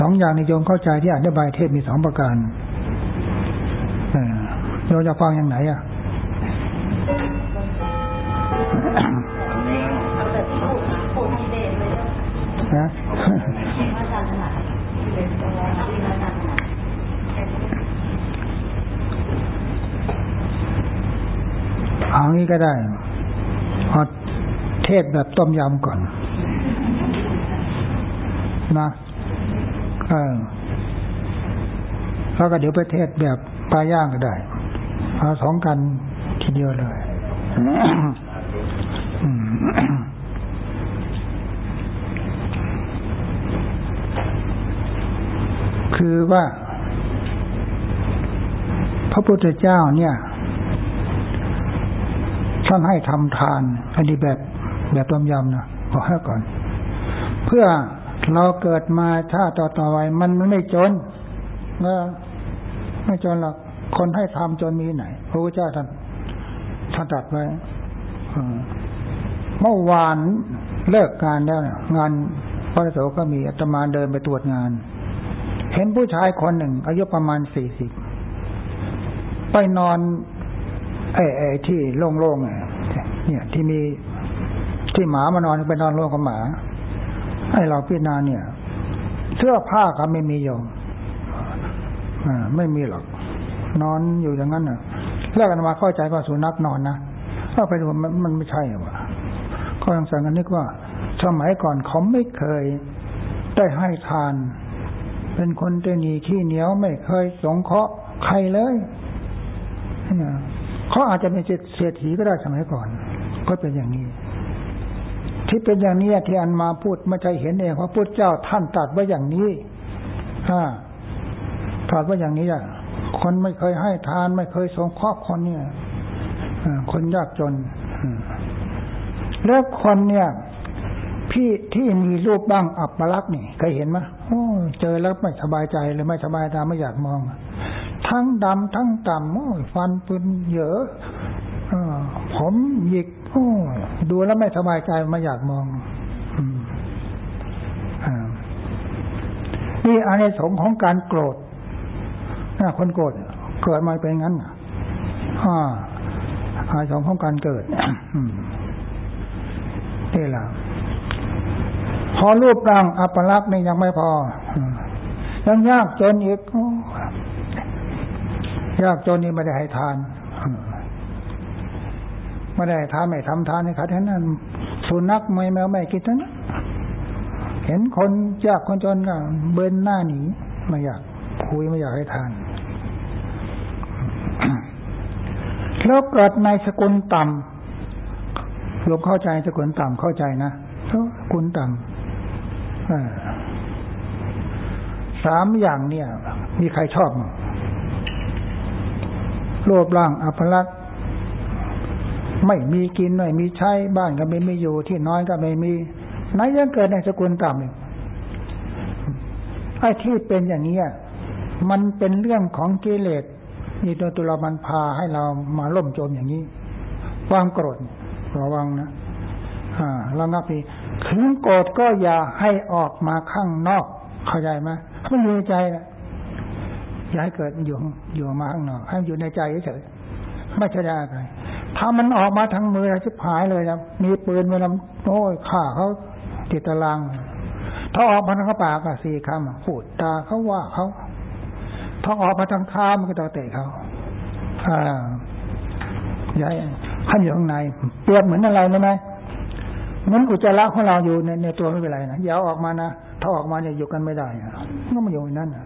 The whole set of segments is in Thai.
สองอย่างในโยมเข้าใจที่อธิบายเทศมีสองประการโยมจะฟังอย่างไหนอะนะเอางี้ก็ได้เอาเทศแบบต้มยำก่อน นะเออแล้วก็เดี๋ยวไปเทศแบบปลาย่างก็ได้เอาสองกันทีเดียวเลยคือว่า พระพุทธเจ้าเนี่ยท่านให้ทำทานอันนี้แบบแบบต้มยำนะขอให้ก่อน เพื่อ เราเกิดมาชาติต่อต่อไปมันไม่จนนะไม่จนหรอกคนให้ทำจนมีไหน พระพุทธเจ้าท่านท่านตรัสไว้เมื่อวานเลิกงานแล้วเนี่ยงานพระโสก็มีอาตมาเดินไปตรวจงาน เห็นผู้ชายคนหนึ่ง อายุประมาณสี่สิบไปนอนไอ้ไอ้ที่โล่งๆเนี่ยที่มีที่หมามานอนไปนอนร่วมกับหมา ให้เราพิจารณาเนี่ย เสื้อผ้าก็ไม่มีโยมอ่าไม่มีหรอก นอนอยู่อย่างนั้นน่ะแล้วกันมาเข้าใจว่าสุนัขนอนนะถ้าไปดูมันมันไม่ใช่หรอกก็ยังสั่งกันนึกว่า สมัยก่อนเขาไม่เคยได้ให้ทาน เป็นคนเตนีขี้เหนียวไม่เคยสงเคราะห์ใครเลยเนี่ยเขาอาจจะเป็นเศรษฐีก็ได้สมัยก่อน ก็เป็นอย่างนี้ ที่เป็นอย่างนี้ที่อันมาพูดไม่ใช่เห็นเองเพราะพุทธเจ้าท่านตัดไว้อย่างนี้ฮ่าตัดไว้อย่างนี้อะคนไม่เคยให้ทานไม่เคยสงเคราะห์คนเนี่ยคนยากจนแล้วคนเนี่ย พี่ที่มีรูปบ้างอับปลักษณ์นี่เคยเห็นไหมโอ้เจอแล้วไม่สบายใจเลยไม่สบายตาไม่อยากมอง ทั้งดำทั้งต่ำโอ้ฟันปืนเยอะ ผมหยิกดูแล้วไม่สบายใจไม่อยากมองนี่อันในสงของการโกรธนะคนโกรธเกิดมาเป็นงั้นอ่าอาสองของการเกิดนี่แหละพอรูปร่างอัปลักษณ์นี่ยังไม่พอ ยังยากจนอีกยากจนนี่ไม่ได้ให้ทาน ไม่ได้ทานไม่ทำทานให้ขาดแค่นั้นสุนัขไม่แมวไม่กินทั้งนั้นเห็นคนยากคนจนก็เบินหน้าหนีไม่อยากคุยไม่อยากให้ทานแล้วเกิดในสกุลต่ำโยมเข้าใจสกุลต่ำเข้าใจนะสกุลต่ำสามอย่างเนี่ย มีใครชอบ โลภร่างอัปลักษณ์ ไม่มีกินไม่มีใช้บ้านก็ไม่มีอยู่ ที่น้อยก็ไม่มีไหนยังเกิดในสกุลต่ำอีกไอ้ที่เป็นอย่างนี้มันเป็นเรื่องของกิเลสนี่ตัวตัวเรามันพาให้เรามาล่มจมอย่างนี้ความโกรธระวังนะอ่ารางับพีถึงโกรธก็อย่าให้ออกมาข้างนอก เข้าใจไหมมันอยู่ในใจนะอย่าให้เกิดอยู่อยู่มาข้างนอกให้อยู่ในใจเฉยไม่ใช่ได้อะไร ถ้ามันออกมาทางมือจะหายเลยนะมีปืนเวลาโอ้ยข่าเขาติดตาราง ถ้าออกมาทางปากสี่คำพูดตาเขาว่าเขาถ้าออกมาทางเท้ามันก็ต้องเตะเขาอ่าย้ายขั้นอยู่ข้างในเปรียบเหมือนอะไรรู้ไหมเหมือนอุจจาระของเราอยู่ในในตัวไม่เป็นไรนะอย่าออกมานะถ้าออกมาเนี่ยอยู่กันไม่ได้ก็มาอยู่ในั่นอะ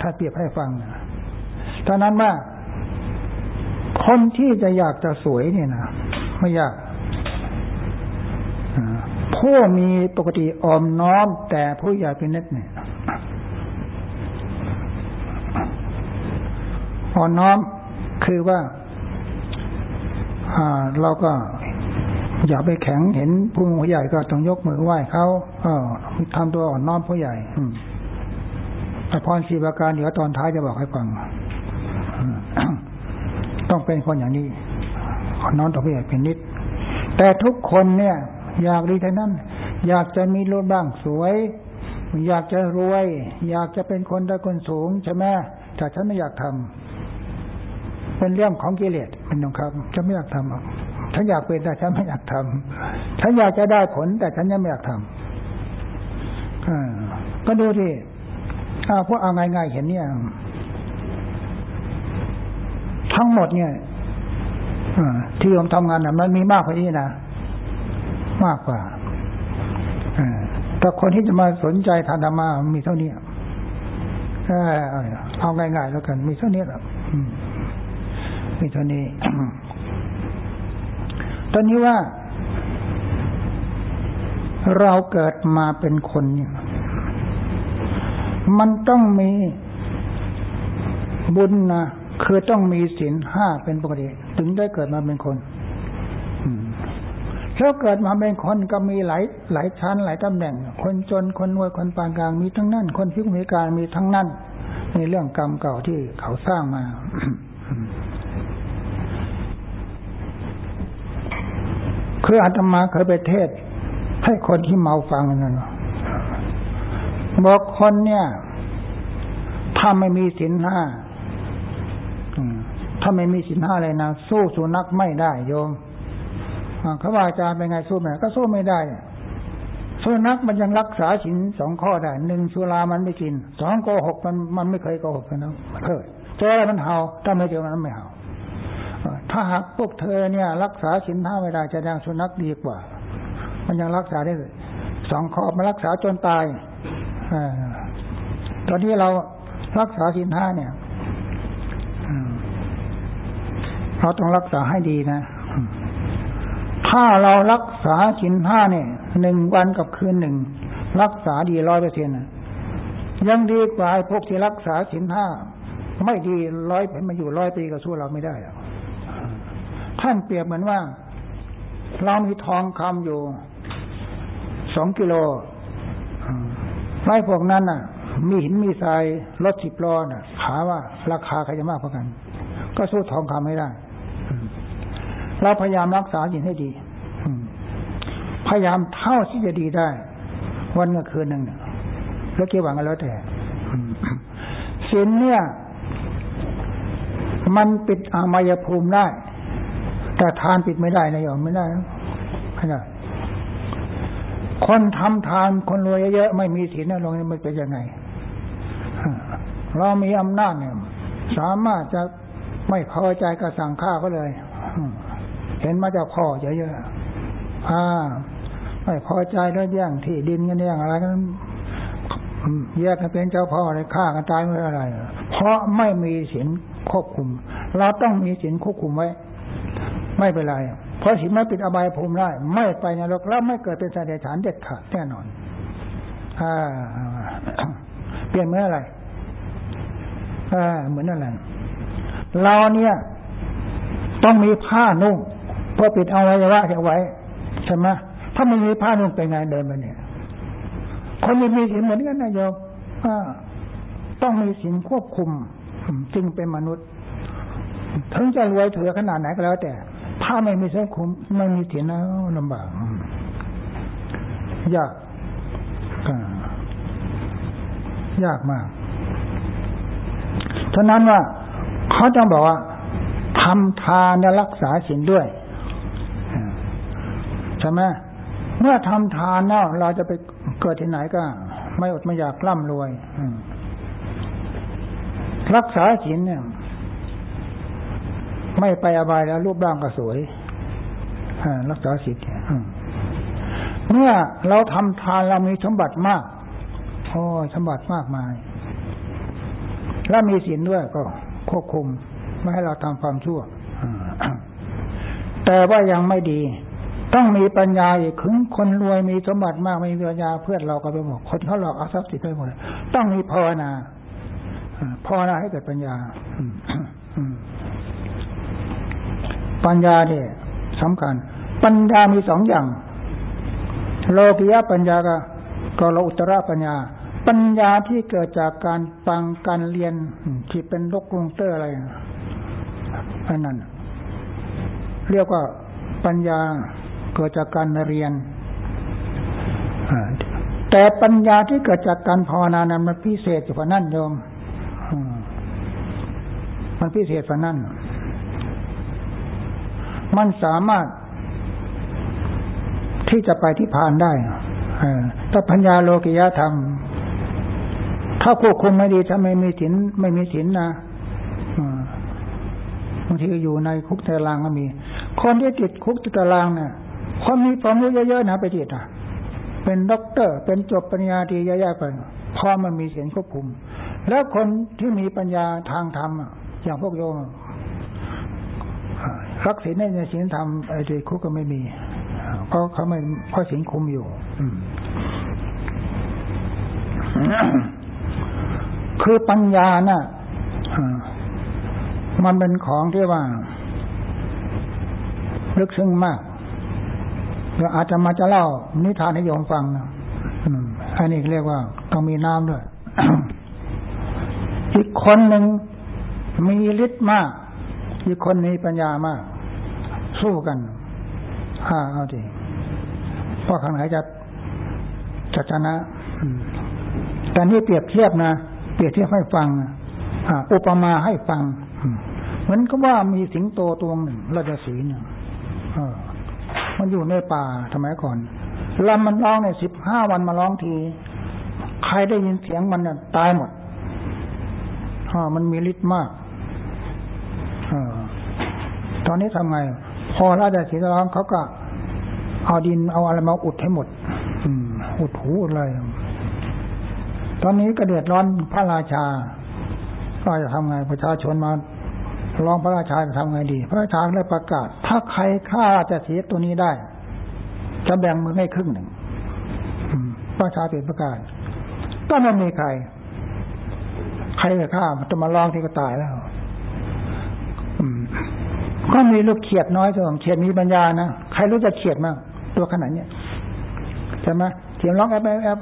ถ้าเปรียบให้ฟังนะท่านั้นว่า คนที่จะอยากจะสวยเนี่ยนะไม่ยากผู้มีปกติออมน้อม แต่ผู้อยากเป็นน็ตเนี่ยอ่อนน้อมคือว่าเราก็อย่าไปแข็งเห็นผู้ใหญ่ก็ต้องยกมือไหว้เขาทำตัวอ่อนน้อมผู้ใหญ่แต่พรสีประการเดี๋ยวตอนท้ายจะบอกให้ฟัง ต้องเป็นคนอย่างนี้อ่อนน้อมต่อผู้ใหญ่เป็นนิด แต่ทุกคนเนี่ย อยากดีเทั้งนั้น อยากจะมีรูปร่างสวย อยากจะรวย อยากจะเป็นคนได้คนสูงใช่ไหมแต่ฉันไม่อยากทำเป็นเรื่องของกิเลสเป็นองครับฉันไม่อยากทำหรอกฉันอยากเป็นแต่ฉันไม่อยากทำฉันอยากจะได้ผล แต่ฉันยังไม่อยากทำก็ดูที่พวกเอาง่ายๆเห็นเนี่ย ทั้งหมดเนี่ยที่ผมทำงานน่ะมันมีมากกว่านี้นะมากกว่าแต่คนที่จะมาสนใจทานธรรมามีเท่านี้เอาง่ายๆแล้วกัน มีเท่านี้แหละมีเท่านี้ ตอนนี้ว่า เราเกิดมาเป็นคนเนี่ย มันต้องมีบุญนะ คือต้องมีศีลห้าเป็นปกติ ถึงได้เกิดมาเป็นคนแล้วเกิดมาเป็นคนก็มีหลายหลายชั้นหลายตำแหน่ง คนจนคนรวยคนปานกลางมีทั้งนั้น คนพิการมีทั้งนั้นในเรื่องกรรมเก่าที่เขาสร้างมาคืออาตมาเคยไปเทศ ให้คนที่เมาฟังนั่นบอกคนเนี่ย ถ้าไม่มีศีลห้า ถ้าไม่มีศีลห้าเลยนะสู้สุนัขไม่ได้โยมเขาว่าอาจารย์เป็นไงสู้ไหมก็สู้ไม่ได้สุนัขมันยังรักษาศีลสองข้อได้หนึ่งสุรามันไม่กินสองโกหกมันมันไม่เคยโกหกนะเคยเจอมันเห่าถ้าไม่เจอมันไม่เห่าถ้าหากพวกเธอเนี่ย รักษาศีลห้าไม่ได้จะยังสุนัขดีกว่า มันยังรักษาได้สองข้อมารักษาจนตายอตอนที่เรารักษาศีลห้าเนี่ย เราต้องรักษาให้ดีนะ ถ้าเรารักษาศีลห้าเนี่ยหนึ่งวันกับคืนหนึ่งรักษาดีร้อยเปอร์เซ็นต์ยังดีกว่าพวกที่รักษาศีลห้าไม่ดีร้อยมาอยู่ร้อยปีก็สู้เราไม่ได้ท่านเปรียบเหมือนว่า เรามีทองคำอยู่สองกิโลไรพวกนั้นน่ะ มีหินมีทรายรถสิบล้อน่ะขาว่า ราคาใครจะมากกว่ากัน ก็สู้ทองคำไม่ได้ เราพยายามรักษาสิ่งให้ดีพยายามเท่าที่จะดีได้ วันกับคืนหนึ่งแล้วเกี่ยวกับกันแล้วแต่ศีลเนี่ย มันปิดอามายภูมิได้ แต่ทานปิดไม่ได้นะโยมไม่ได้ไม่ได้คนทำทานคนรวยเยอะๆไม่มีศีลนะลงนี่มันเป็นยังไงเรามีอำนาจเนี่ย สามารถจะไม่พอใจก็สั่งฆ่าก็เลย เห็นมาจากพ่อเยอะๆอ่าไม่พอใจแล้วแย่งที่ดินกันแย่งอะไรกันแยกกันเป็นเจ้าพ่ออะไรฆ่ากันตายไม่อะไร เพราะไม่มีศีลควบคุม เราต้องมีศีลควบคุมไว้ ไม่เป็นไร เพราะศีลไม่ปิดอบายภูมิได้ ไม่ไปนรกแล้วไม่เกิดเป็นสายเดชานเด็ดขาดแน่นอนอ่าเปลี่ยนเมื่ออะไรอ่าเหมือนอะไรเราเนี่ย ต้องมีผ้านุ่ง เพื่อปิดเอาไว้ว่าจะไว้ใช่ไหมถ้าไม่มีผ้านุ่งเป็นไงเดินมาเนี่ย คนมีมีศีลเหมือนกันนะโยมต้องมีศีลควบคุมจึงเป็นมนุษย์ ถึงจะรวยเถือขนาดไหนก็แล้ว แต่ ถ้าไม่มีศีลคุมไม่มีศีลนะลำบากยากยากมาก ฉะนั้นว่าเขาจะบอกว่าทำทานรักษาศีลด้วย ใช่ไหมเมื่อทำทานแล้วเราจะไปเกิดที่ไหนก็ ไม่อดไม่อยากร่ำรวยรักษาศีลเนี่ย ไม่ไปอบายแล้วรูปร่างก็สวยรักษาศีลเมื่อเราทำทานเรามีสมบัติมากโอ้สมบัติมากมาย แล้วมีศีลด้วยก็ควบคุม ไม่ให้เราทำความชั่วแต่ว่ายังไม่ดี ต้องมีปัญญาอีกถึงคนรวยมีสมบัติมากไม่มีปัญญาเพื่อนเราก็ไปบอกคนเขาหลอกเอาทรัพย์สินไปหมดต้องมีภาวนาภาวนาให้เกิดปัญญาปัญญาเนี่ยสำคัญ ปัญญามีสองอย่าง โลกิยะปัญญาก็ก็โลอุตระปัญญา ปัญญาที่เกิดจากการฟังการเรียนที่เป็นลกลงเตอร์อะไรอันนั้นเรียกว่าปัญญา เกิดจากการเรียนแต่ปัญญาที่เกิดจากการภาวนานั้นมันพิเศษกว่านั่นโยมมันพิเศษกว่านั่นมันสามารถที่จะไปนิพพานได้ถ้าปัญญาโลกิยธรรม ถ้าควบคุมไม่ดีถ้าไม่มีศีลไม่มีศีลนนะบางทีอยู่ในคุกตารางก็มี คนที่ติดคุกตารางเนี่ย คนมีความรู้เยอะๆนะไปติดอะเป็นด็อกเตอร์ เป็นจบปริญญาตรีเยอะๆไปเพราะมันมีศีลควบคุม แล้วคนที่มีปัญญาทางธรรมอย่างพวกโยมรักศีลในศีลธรรมไอ้ที่คุกก็ไม่มีเพราะเขาไม่เพราะศีลคุมอยู่คือปัญญาน่ะมันเป็นของที่ว่า ลึกซึ้งมาก เราอาจจะมาจะเล่านิทานให้โยมฟังนะอันนี้เรียกว่าต้องมีน้ำด้วยอีกคนหนึ่งมีฤทธิ์มาก อีกคนมีปัญญามาก สู้กันฮ่าเอาดิเพราะข้างไหนจะจะชนะแต่นี่เปรียบเทียบนะเปรียบเทียบให้ฟังอุปมาให้ฟังเหมือนก็ว่ามีสิงโตตัวหนึ่งราชสีหนึ่ง มันอยู่ในป่าสมัยก่อนลำมันร้องในสิบห้าวันมาร้องที ใครได้ยินเสียงมันเนี่ยตายหมดมันมีฤทธิ์มากอตอนนี้ทำไง พอราชสีร้องเขาก็เอาดินเอาอะไรมาอุดให้หมด อืม อุดหูอะไร ตอนนี้ก็เดือดร้อนพระราชา ก็จะทำไงประชาชนมา ร้องพระราชาจะทำไงดี พระราชาได้ประกาศ ถ้าใครฆ่าจะเสียตัวนี้ได้ จะแบ่งมือให้ครึ่งหนึ่งพระราชาเปลี่ยนประกาศก็ไม่มีใคร ใครจะฆ่ามันจะมาร้องที่ก็ตายแล้วก็มีลูกเขียดน้อยส่วเขียดมีปัญญานะใครรู้จักเขียดมั้งตัวขนาดนี้ใช่ไหมเขียนร้องแอบแอบ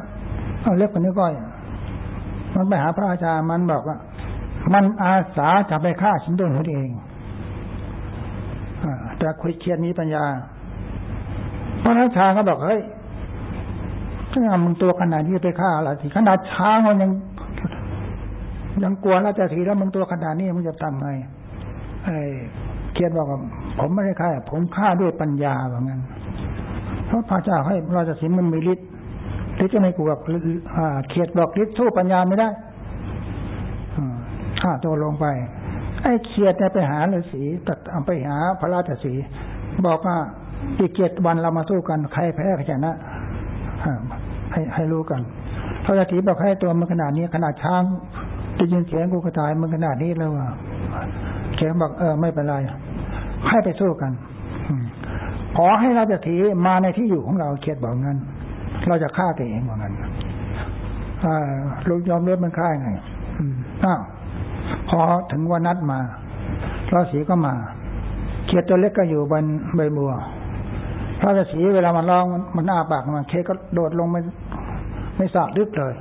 เอาเล็บคนนี้ก้อยมันไปหาพระอาจารย์มันบอกว่า มันอาสาจะไปฆ่าฉันด้วยหัวเองแต่คุยเขียดมีปัญญาพระราชาก็บอกเฮ้ยถ้ามึงตัวขนาดนี้ไปฆ่าอะไรขนาดช้างมันยัง ยังกลัวแล้วจะสีแล้วมึงตัวขนาดนี้มึงจะทำไงไอ้เขียนบอกว่าผมไม่ได้ฆ่าผมฆ่าด้วยปัญญาแบบนั้นเพราะพระเจ้าให้ราชสิงห์มันมีฤทธิ์ฤทธิ์จะไม่กลัวเขียดบอกฤทธิ์สู้ปัญญาไม่ได้ ฆ่าตัวลงไป ไอ้เขียดเนี่ยไปหาฤาษีตัดไปหาพระราชสี บอกว่าอีกเกียรติวันเรามาสู้กันใครแพ้ใครชนะให้ให้รู้กันพระราชสีบอกให้ตัวมันขนาดนี้ขนาดช้างได้ยินเสียงกูกระตายมันขนาดนี้แล้วว่าเขียนบอกเออไม่เป็นไรให้ไปสู้กันขอให้ราชสีมาในที่อยู่ของเราเขียดบอกงั้น เราจะฆ่าตัวเองว่างั้นลูกยอมเลือดมันฆ่าไงอ้าว พอถึงวันนัดมาราศีก็มาเขียดตัวเล็กก็อยู่บนใบบัวพระราศีเวลามันร้องมันอ้าปากมันเคก็โดดลงไม่ไม่สาดลึกเลย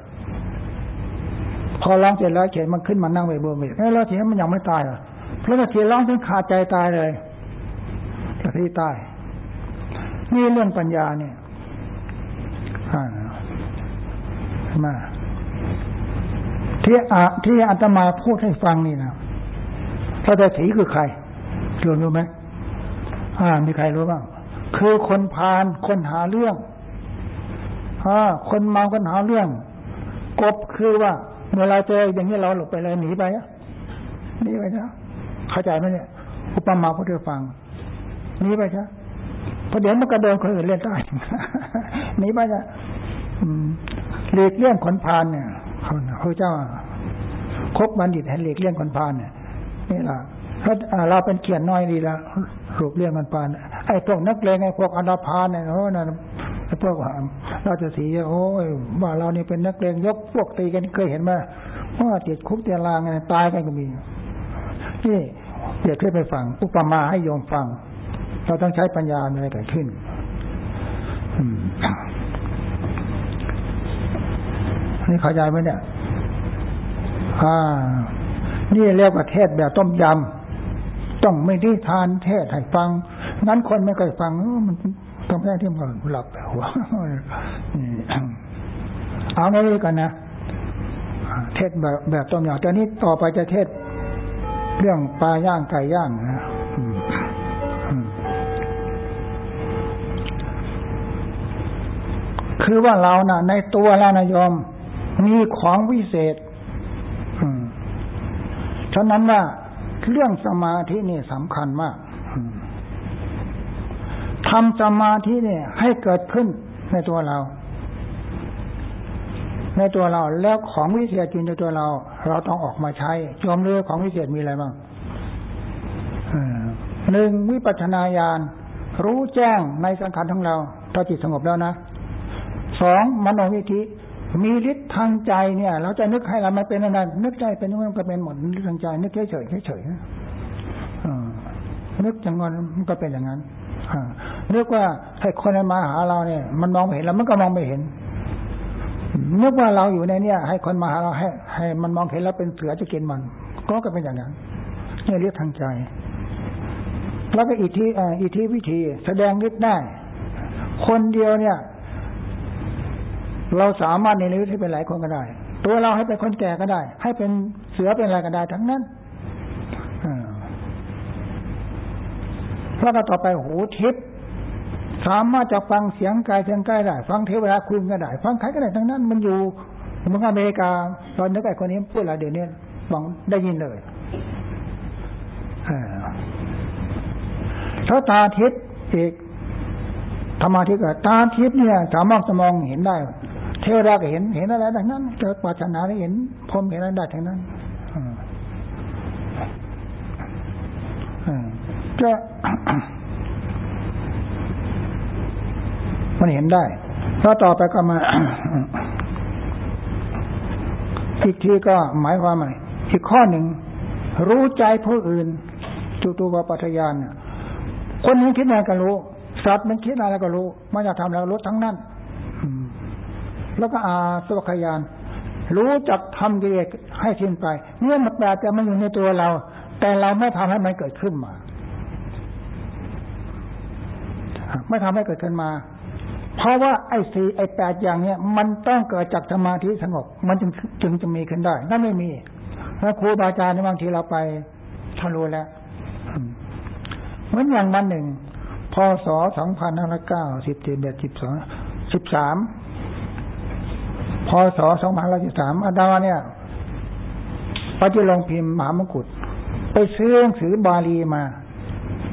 พอร้องเสร็จแล้วเขียนมันขึ้นมานั่งใบบัวอีกแล้วราศีมันยังไม่ตายอะพระราศีร้องถึงขาดใจตายเลยราศีตายนี่เรื่องปัญญาเนี่ยอ่ามา ที่อาที่อาตมาพูดให้ฟังนี่นะพระเจ้าสีคือใครรู้รู้ไหมอ่า มีใครรู้บ้างคือคนพาลคนหาเรื่องอ่าคนเมาคนหาเรื่อง กบคือว่าเวลาเจออย่างนี้เราหลบไปเลยหนีไปอะหนีไปนะเข้าใจไหมเนี่ยอุปมาพูดให้ฟังหนีไปใช่พอเดี๋ยวมันก็โดนคนอื่นเล่นได้หนีไปจะหลีกเลี่ยงคนพานเนี่ย พระเจ้าคบบัณฑิตให้หลีกเลี่ยงคนพานเนี่ยนี่ละถ้าเราเป็นเขียนน้อยดีล้วหลีกเลี่ยงคนพานไอ้พวกนักเลงไอ้พวกอนาพานเนี่ยโอ้นั่นไอ้พวกเราจะสีโอ้ยว่าเรานี่เป็นนักเลงยกพวกตีกันเคยเห็นไหมว่าติดคุกเตียรางไงตายกันก็มีนี่เดี๋ยวขึ้นไปฟังอุปมาให้โยมฟัง เราต้องใช้ปัญญาอะไรเกิดขึ้น นี่เข้าใจไหมเนี่ย อ่า นี่เรียกว่าเทศแบบต้มยำ ต้องไม่ได้ทานเทศให้ฟังงั้นคนไม่เคยฟังมันต้องแพ้ที่มันหลับหัวเอาไงดีกันนะเทศแบบแบบต้มยำแต่นี้ต่อไปจะเทศเรื่องปลาย่างไก่ย่างนะคือว่าเรานะ่ะ ในตัวเรานะยอม มีของวิเศษฉะนั้นว่าเรื่องสมาธินี่สำคัญมากทำสมาธิเนี่ย ให้เกิดขึ้นในตัวเรา ในตัวเราแล้วของวิเศษจริงในตัวเรา เราต้องออกมาใช้ยอมเรือของวิเศษมีอะไรบ้างหนึ่งวิปัชนาญาณรู้แจ้งในสังขารของเราถ้าจิตสงบแล้วนะสองมโนวิธิ มีฤทธิ์ทางใจเนี่ย เราจะนึกให้เราไม่เป็นอะไรนึกใจเป็นมันก็เป็นหมดนึกทางใจนึกเฉยเฉยเฉยนึกอย่างนั้นมันก็เป็นอย่างนั้นนึกว่าให้คนมาหาเราเนี่ย มันมองไม่เห็นแล้วมันก็มองไม่เห็นนึกว่าเราอยู่ในเนี่ย ให้คนมาหาเราให้ ให้มันมองเห็นแล้วเป็นเสือจะกินมัน ก็ก็เป็นอย่างนั้นนี่เรียกทางใจ แล้วก็อีกทีอีกทีวิธี แสดงฤทธิ์ได้ คนเดียวเนี่ย เราสามารถในนิให้เป็นหลายคนก็ได้ ตัวเราให้เป็นคนแก่ก็ได้ ให้เป็นเสือเป็นอะไรก็ได้ทั้งนั้นแล้วก็ต่อไปหูทิพย์สามารถจะฟังเสียงกายเสียงกายได้ ฟังเทวดาคุยก็ได้ ฟังใครก็ได้ทั้งนั้น มันอยู่เมืองอเมริกาตอนนึกไอ้คนนี้พูดอะไรเดี๋ยวนี้ฟังได้ยินเลยถ้าตาทิพย์อีกธรรมาทิพย์ตาทิพย์เนี่ย สามารถจะมองเห็นได้ ทวดาก็เห็นเห็นอะไรดังนั้นเกิดปัจนาได้เห็นพรมเห็นอะไรได้ทั้งนั้นจะมันเห็นได้ถ้าต่อไปก็มาอีกทีก็หมายความว่าอีกข้อหนึ่ง รู้ใจผู้อื่นจุตูปปัฏยานคนนึงคิดอะไรก็รู้สัตว์มันคิดอะไรก็รู้มันจะทำอะไรรู้ทั้งนั้น แล้วก็อาสวัคยาน รู้จักทำกิเลสให้สิ้นไปเมื่อมันแปลแต่มันอยู่ในตัวเรา แต่เราไม่ทำให้มันเกิดขึ้นมา ไม่ทำให้เกิดขึ้นมา เพราะว่าไอ้สี่ไอ้แปดอย่างเนี้ยมันต้องเกิดจากสมาธิสงบมันจึงจึงจะมีขึ้นได้ นั่นไม่มีถ้าครูบาอาจารย์ในบางทีเราไปทะลุแล้วเหมือนอย่างวันหนึ่งพศสองพันห้าร้อยเก้าสิบเจ็ดสิบสองสิบสาม พศสองพันร้อยสิบสามอาดาเนี่ยไปที่โรงพิมพ์มหามงกุฎไปซื้อหนังสือบาลีมา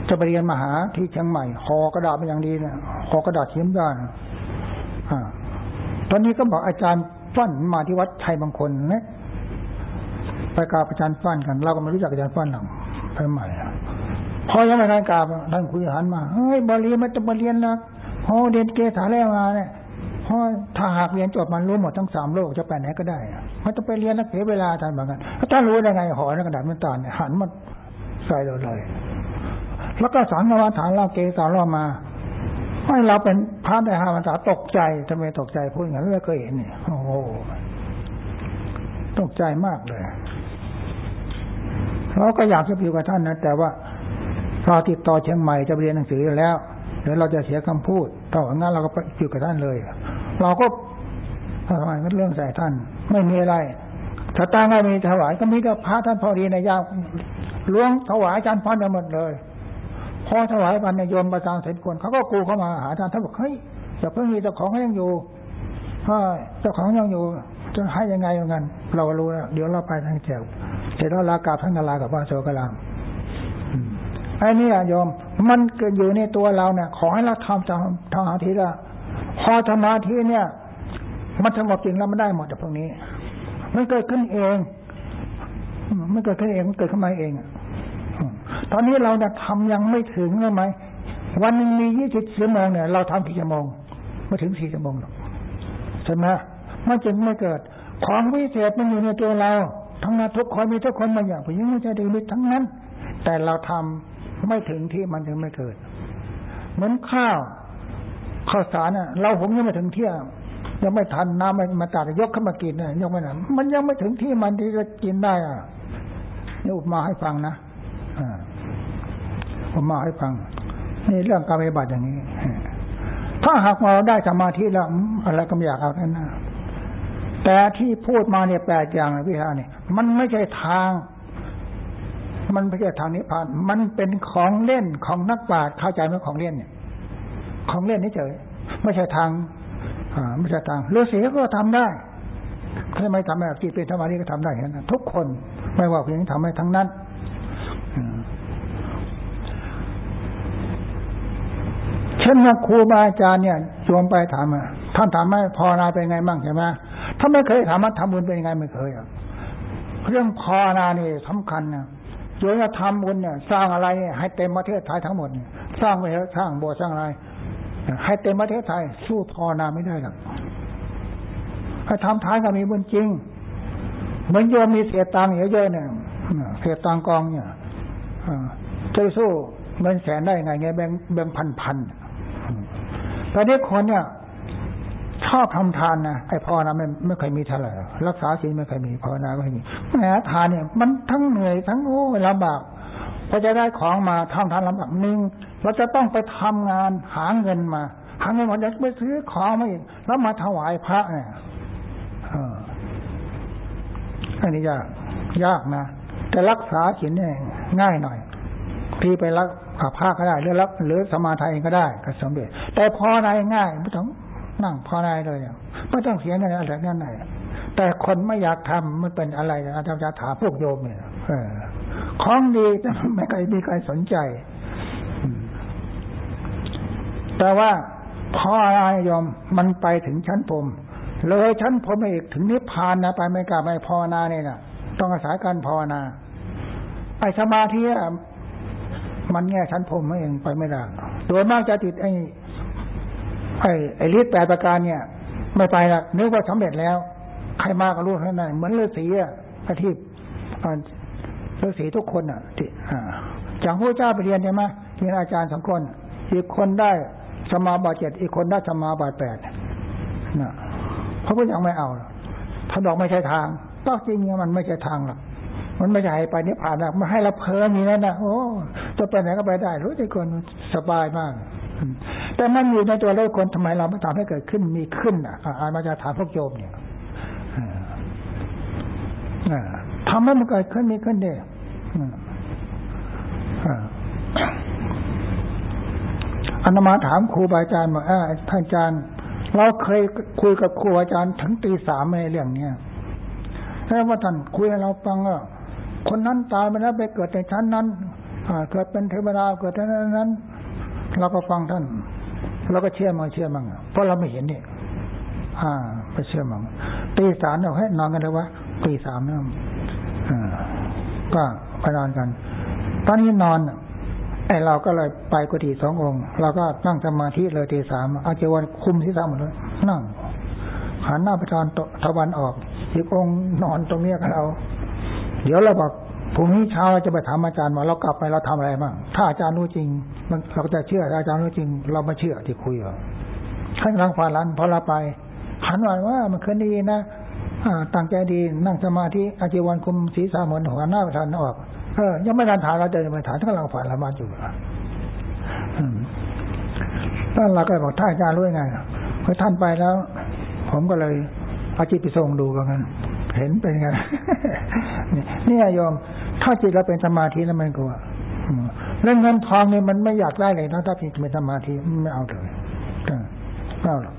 จะไปเรียนมหาที่เชียงใหม่ห่อกระดาษเป็นอย่างดีเนี่ยห่อกระดาษเทียมได้อ่าตอนนี้ก็บอกอาจารย์ฟั่นมาที่วัดชัยบางคนนะไปกราบอาจารย์ฟั่นกัน เราก็ไม่รู้จักอาจารย์ฟั่นหรอกไปใหม่พอยังไม่ทันกราบท่านคุยหันมาเฮ้ยบาลีมันจะมาเรียนนะพอเรียนเกษาแล้วมาเนี่ย เพราะถ้าหากเรียนจบมันรู้หมดทั้งสามโลกจะไปไหนก็ได้มันจะไปเรียนนักเสียเวลาท่านบอกกันถ้ารู้ได้ไงหอในกระดาษมันตานี่หันมาใส่เราเลย แล้วก็สอนกรรมฐานเราเกสอนเรามาให้เราเป็นพระได้ห้าภาษาตกใจทำไมตกใจพูดอย่างนั้นไม่เคยเห็นเนี่ยโอ้โหตกใจมากเลยเราก็อยากจะพิวกับท่านนะแต่ว่าเราติดต่อเชียงใหม่จะเรียนหนังสือแล้วเดี๋ยวเราจะเสียคำพูดถ้าอย่างนั้นเราก็ไปอยู่กับท่านเลย เราก็ทำไมก็เรื่องใส่ท่าน ไม่มีอะไรถ้าตั้งไม่มีถวายก็มีแต่พระท่านพอดีในยาวล้วงถวายอาจารย์พันหมดเลย พอถวายพันในโยมประจางเสร็จคนเขาก็กูเข้ามาหาท่านท่านบอกเฮ้ยจะเพิ่งมีเจ้าของยังอยู่ถ้าเจ้าของยังอยู่ จะให้ยังไงอย่างนั้นเรารู้แล้วเดี๋ยวเราไปทางแจวเสร็จแล้วลากาทั้งนาลากับพระโสกลามไอ้นี่โยม มันเกิดอยู่ในตัวเราเนี่ย ขอให้เราทำทำทำอาทิตย์ละ พอสมาธิเนี่ย มันสงบจริงแล้วมันได้หมดจากพวกนี้ มันเกิดขึ้นเองมันเกิดขึ้นเองมันเกิดขึ้นมาเองตอนนี้เราเนี่ยทำยังไม่ถึงเลยไหมวันหนึ่งมียี่สิบชั่วโมงเนี่ยเราทำกี่ชั่วโมงไม่ถึงสี่ชั่วโมงหรอกใช่ไหมมันจึงไม่เกิด ของวิเศษมันอยู่ในตัวเรา ทั้งนั้นทุกคนมีทุกคนมาอย่างผู้หญิงผู้ชายด็กมีทั้งนั้น แต่เราทำไม่ถึงที่มันถึงไม่เกิด เหมือนข้าว ข้าวสารน่ะ เราผมยังไม่ถึงเที่ยงยังไม่ทันน้ำไม่มาตัดยกขึ้นมากินเนี่ยยกไม่นานมันยังไม่ถึงที่มันที่จะกินได้อะนี่อุปมาให้ฟังนะอ่าผมมาให้ฟังนี่เรื่องการปฏิบัติอย่างนี้ถ้าหากเราได้สมาธิแล้วอะไรก็ไม่อยากเอาท่นนะแต่ที่พูดมาเนี่ยแปดอย่างนะพี่ฮาเนี่ยมันไม่ใช่ทาง มันไม่ใช่ทางนิพพาน มันเป็นของเล่นของนักปราชญ์เข้าใจไหมของเล่นเนี่ย ของเล่นนี่เฉยไม่ใช่ทางอไม่ใช่ทางฤาษีก็ทำได้ใช่ไมทำแบบจิตเป็นธรรมานี่ก็ทำได้เห็นทุกคนไม่ว่าเพียงทำให้ทั้งนั้นเช่นว่าครูบาอาจารย์เนี่ยโยมไปถามท่านถามไหมพอนาเป็นไงบ้างใช่ไหมถ้าไม่เคยถามว่าทำบุญเป็นไงไม่เคยอะเรื่องพอนาเนี่ยสำคัญนะโยมจะทำบุญเนี่ย สร้างอะไรให้เต็มประเทศไทยทั้งหมด สร้างไปเถอะสร้างโบสถ์สร้างอะไร ให้เต็มประเทศไทย สู้พอนาไม่ได้หรอกถ้าทำท้ายก็มีบุญจริง เหมือนโยมมีเสียตังเยอะๆเนี่ยเสียตังกองเนี่ยจะสู้เงินแสนได้ไงไงแบ่งแบ่งพันพันตอนนี้คนเนี่ย ชอบทำทานนะไอ้พ่อนะไม่ไม่เคยมีเท่าไหร่รักษาศีลไม่เคยมีภาวนาไม่เคยมีแหมทานเนี่ย มันทั้งเหนื่อยทั้งโอ้ลำบาก พอจะได้ของมาทำทานลำบากหนึ่งเราจะต้องไปทำงานหาเงินมา หาเงินมาจะไปซื้อของมาอีกแล้วมาถวายพระเนี่ยอันนี้ยากยากนะแต่รักษาศีลเนี่ยง่ายหน่อยที่ไปรักขับผ้าก็ได้หรือรับหรือสมาธิเองก็ได้ก็สมเด็จ แต่พอในง่ายไม่ต้องนั่งพอในเลยไม่ต้องเสียเงินอะไรนั่นไหนแต่คนไม่อยากทำมันเป็นอะไรอาจารย์จะถามพวกโยมเนี่ยเออ ของดีแต่ไม่ใครมีใครสนใจ แต่ว่าพออะไรยอมมันไปถึงชั้นผมเลยชั้นผมอีกถึงนิพพานนะไปไม่กล้าไม่พอนาเนี่ยนะต้องอาศัยการภาวนาไอสมาธิมันแง่ชั้นผมเองไปไม่ได้โดยมากจะติดไอ้ไอ้ไอ้ฤทธิ์แปดประการเนี่ย ไม่ไปละนึกว่าสำเร็จแล้ว ใครมาก็รู้เท่านั้นเหมือนฤาษีอะที่ ฤาษีทุกคนอะที่จากพระเจ้าไปเรียนใช่ไหมเรียนอาจารย์สองคน อีกคนได้สมาบาเจ็ดอีกคนได้สมาบาแปดนะพระพุทธยังไม่เอาท่านบอกไม่ใช่ทางก็จริงมันไม่ใช่ทางหรอกมันไม่ใช่ไปนิพพานนะมาให้เราเพลินอย่างนั้นนะโอ้จะไปไหนก็ไปได้ รู้ใจคนสบายมาก แต่มันอยู่ในตัวเราคนทำไมเราไม่ทำให้เกิดขึ้นมีขึ้นอะอามาจะถามพวกโยมเนี่ยทำให้มันเกิดขึ้นมีขึ้นเด้ อันมาถามครูบาอาจารย์บอกท่านอาจารย์ เราเคยคุยกับครูอาจารย์ถึงตีสามในเรื่องเนี้ยถ้าว่าท่านคุยให้เราฟังอะคนนั้นตายไปแล้วไปเกิดในชั้นนั้นเกิดเป็นเทวดาเกิดในนั้นเราก็ฟังท่านเราก็เชื่อมาเชื่อมั่งเพราะเราไม่เห็นนี่อ่าไปเชื่อมั่งตีสามเราให้นอนกันเลยวะตีสามเนี่ยก็ ไปนอนกัน ตอนนี้นอนไอเราก็เลยไปกุฏิสององค์ เราก็นั่งสมาธิเลยตีสามอาเจวันคุมที่สามหมดเลยนั่งหันหน้าไปทางตะวันออกอีกองนอนตรงนี้กับเรา เดี๋ยวเราบอกพรุ่งนี้เช้าเราจะไปถามอาจารย์ว่าเรากลับไปเราทำอะไรบ้างถ้าอาจารย์รู้จริง มันเราจะเชื่ออาจารย์รู้จริง เราไม่เชื่อที่คุยอะข้างหลังฝ่าลันพอเราไปหันว่าว่ามันคืนดีนะตั้งใจดีนั่งสมาธิอาจีวันคุมศีรษะเหมือนหัวหน้าประธานออก เออ ยังไม่ทันถามเราเดินไปถามทั้งหลังฝ่าละมาอยู่ท่านเราก็บอกท่านอาจารย์รู้ยังไงพอท่านไปแล้ว ผมก็เลยอาจิตไปส่งดูกันเห็นเป็นไงนี่ยอมถ้าจิตเราเป็นสมาธิแล้วมันกลัวเรื่องเงินทองเนี่ยมันไม่อยากได้เลยนะถ้าจิตเป็นสมาธิไม่เอาเลยไม่เอาหรอก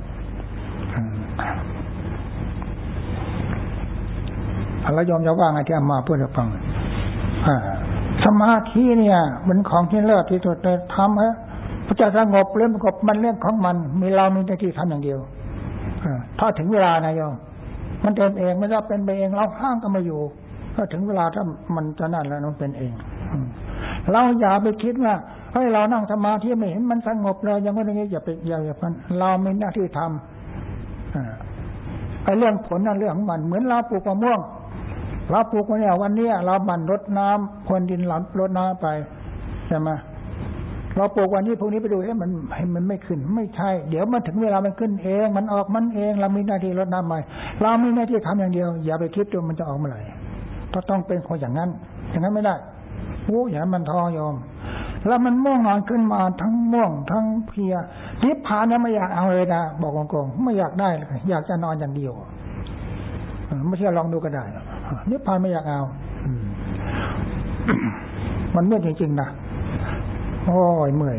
แล้วยอมจะว่าไงที่อามาเพื่อจะฟัง สมาธิเนี่ยมันของที่เลิศที่สุดเลยทำให้พระเจ้าสงบเรื่องสงบมันเรื่องของมันมีเรามีหน้าที่ทำอย่างเดียวถ้าถึงเวลานายโยมมันเป็นเองไม่ได้เป็นไปเองเราห้างก็มาอยู่ถ้าถึงเวลาถ้ามันจะนั่นแล้วมันเป็นเองเราอย่าไปคิดว่าเฮ้ยเรานั่งสมาธิไม่เห็นมันสงบเลยยังไม่ได้อย่าไปอย่าอย่าพันเราไม่หน้าที่ทำไอ้เรื่องผลนั่นเรื่องของมัน เหมือนเราปลูกมะม่วง เราปลูกมาเนี่ยวันนี้เราบันรดน้ำพรวนดินหลังรดน้ำไปใช่ไหมเราปลูกวันนี้พวกนี้ไปดูเอ๊ะมันมันไม่ขึ้น ไม่ใช่ เดี๋ยวมันถึงเวลามันขึ้นเอง มันออกมันเอง เรามีหน้าที่รดน้ำใหม่เรามีหน้าที่ทำอย่างเดียว อย่าไปคิดว่ามันจะออกเมื่อไหร่ต้องเป็นคนอย่างนั้น อย่างนั้นไม่ได้โอ้อย่างนั้นมันทอยอม แล้วมันม่วงนอนขึ้นมาทั้งม่วงทั้งเพียนิพพานนี่ยไม่อยากเอาเลยนะบอกกงๆไม่อยากได้เลยอยากจะนอนอย่างเดียวไม่เชื่อลองดูก็ได้ นิพพานไม่อยากเอามันเมื่อยจริงๆนะโอ้ยเมื่อย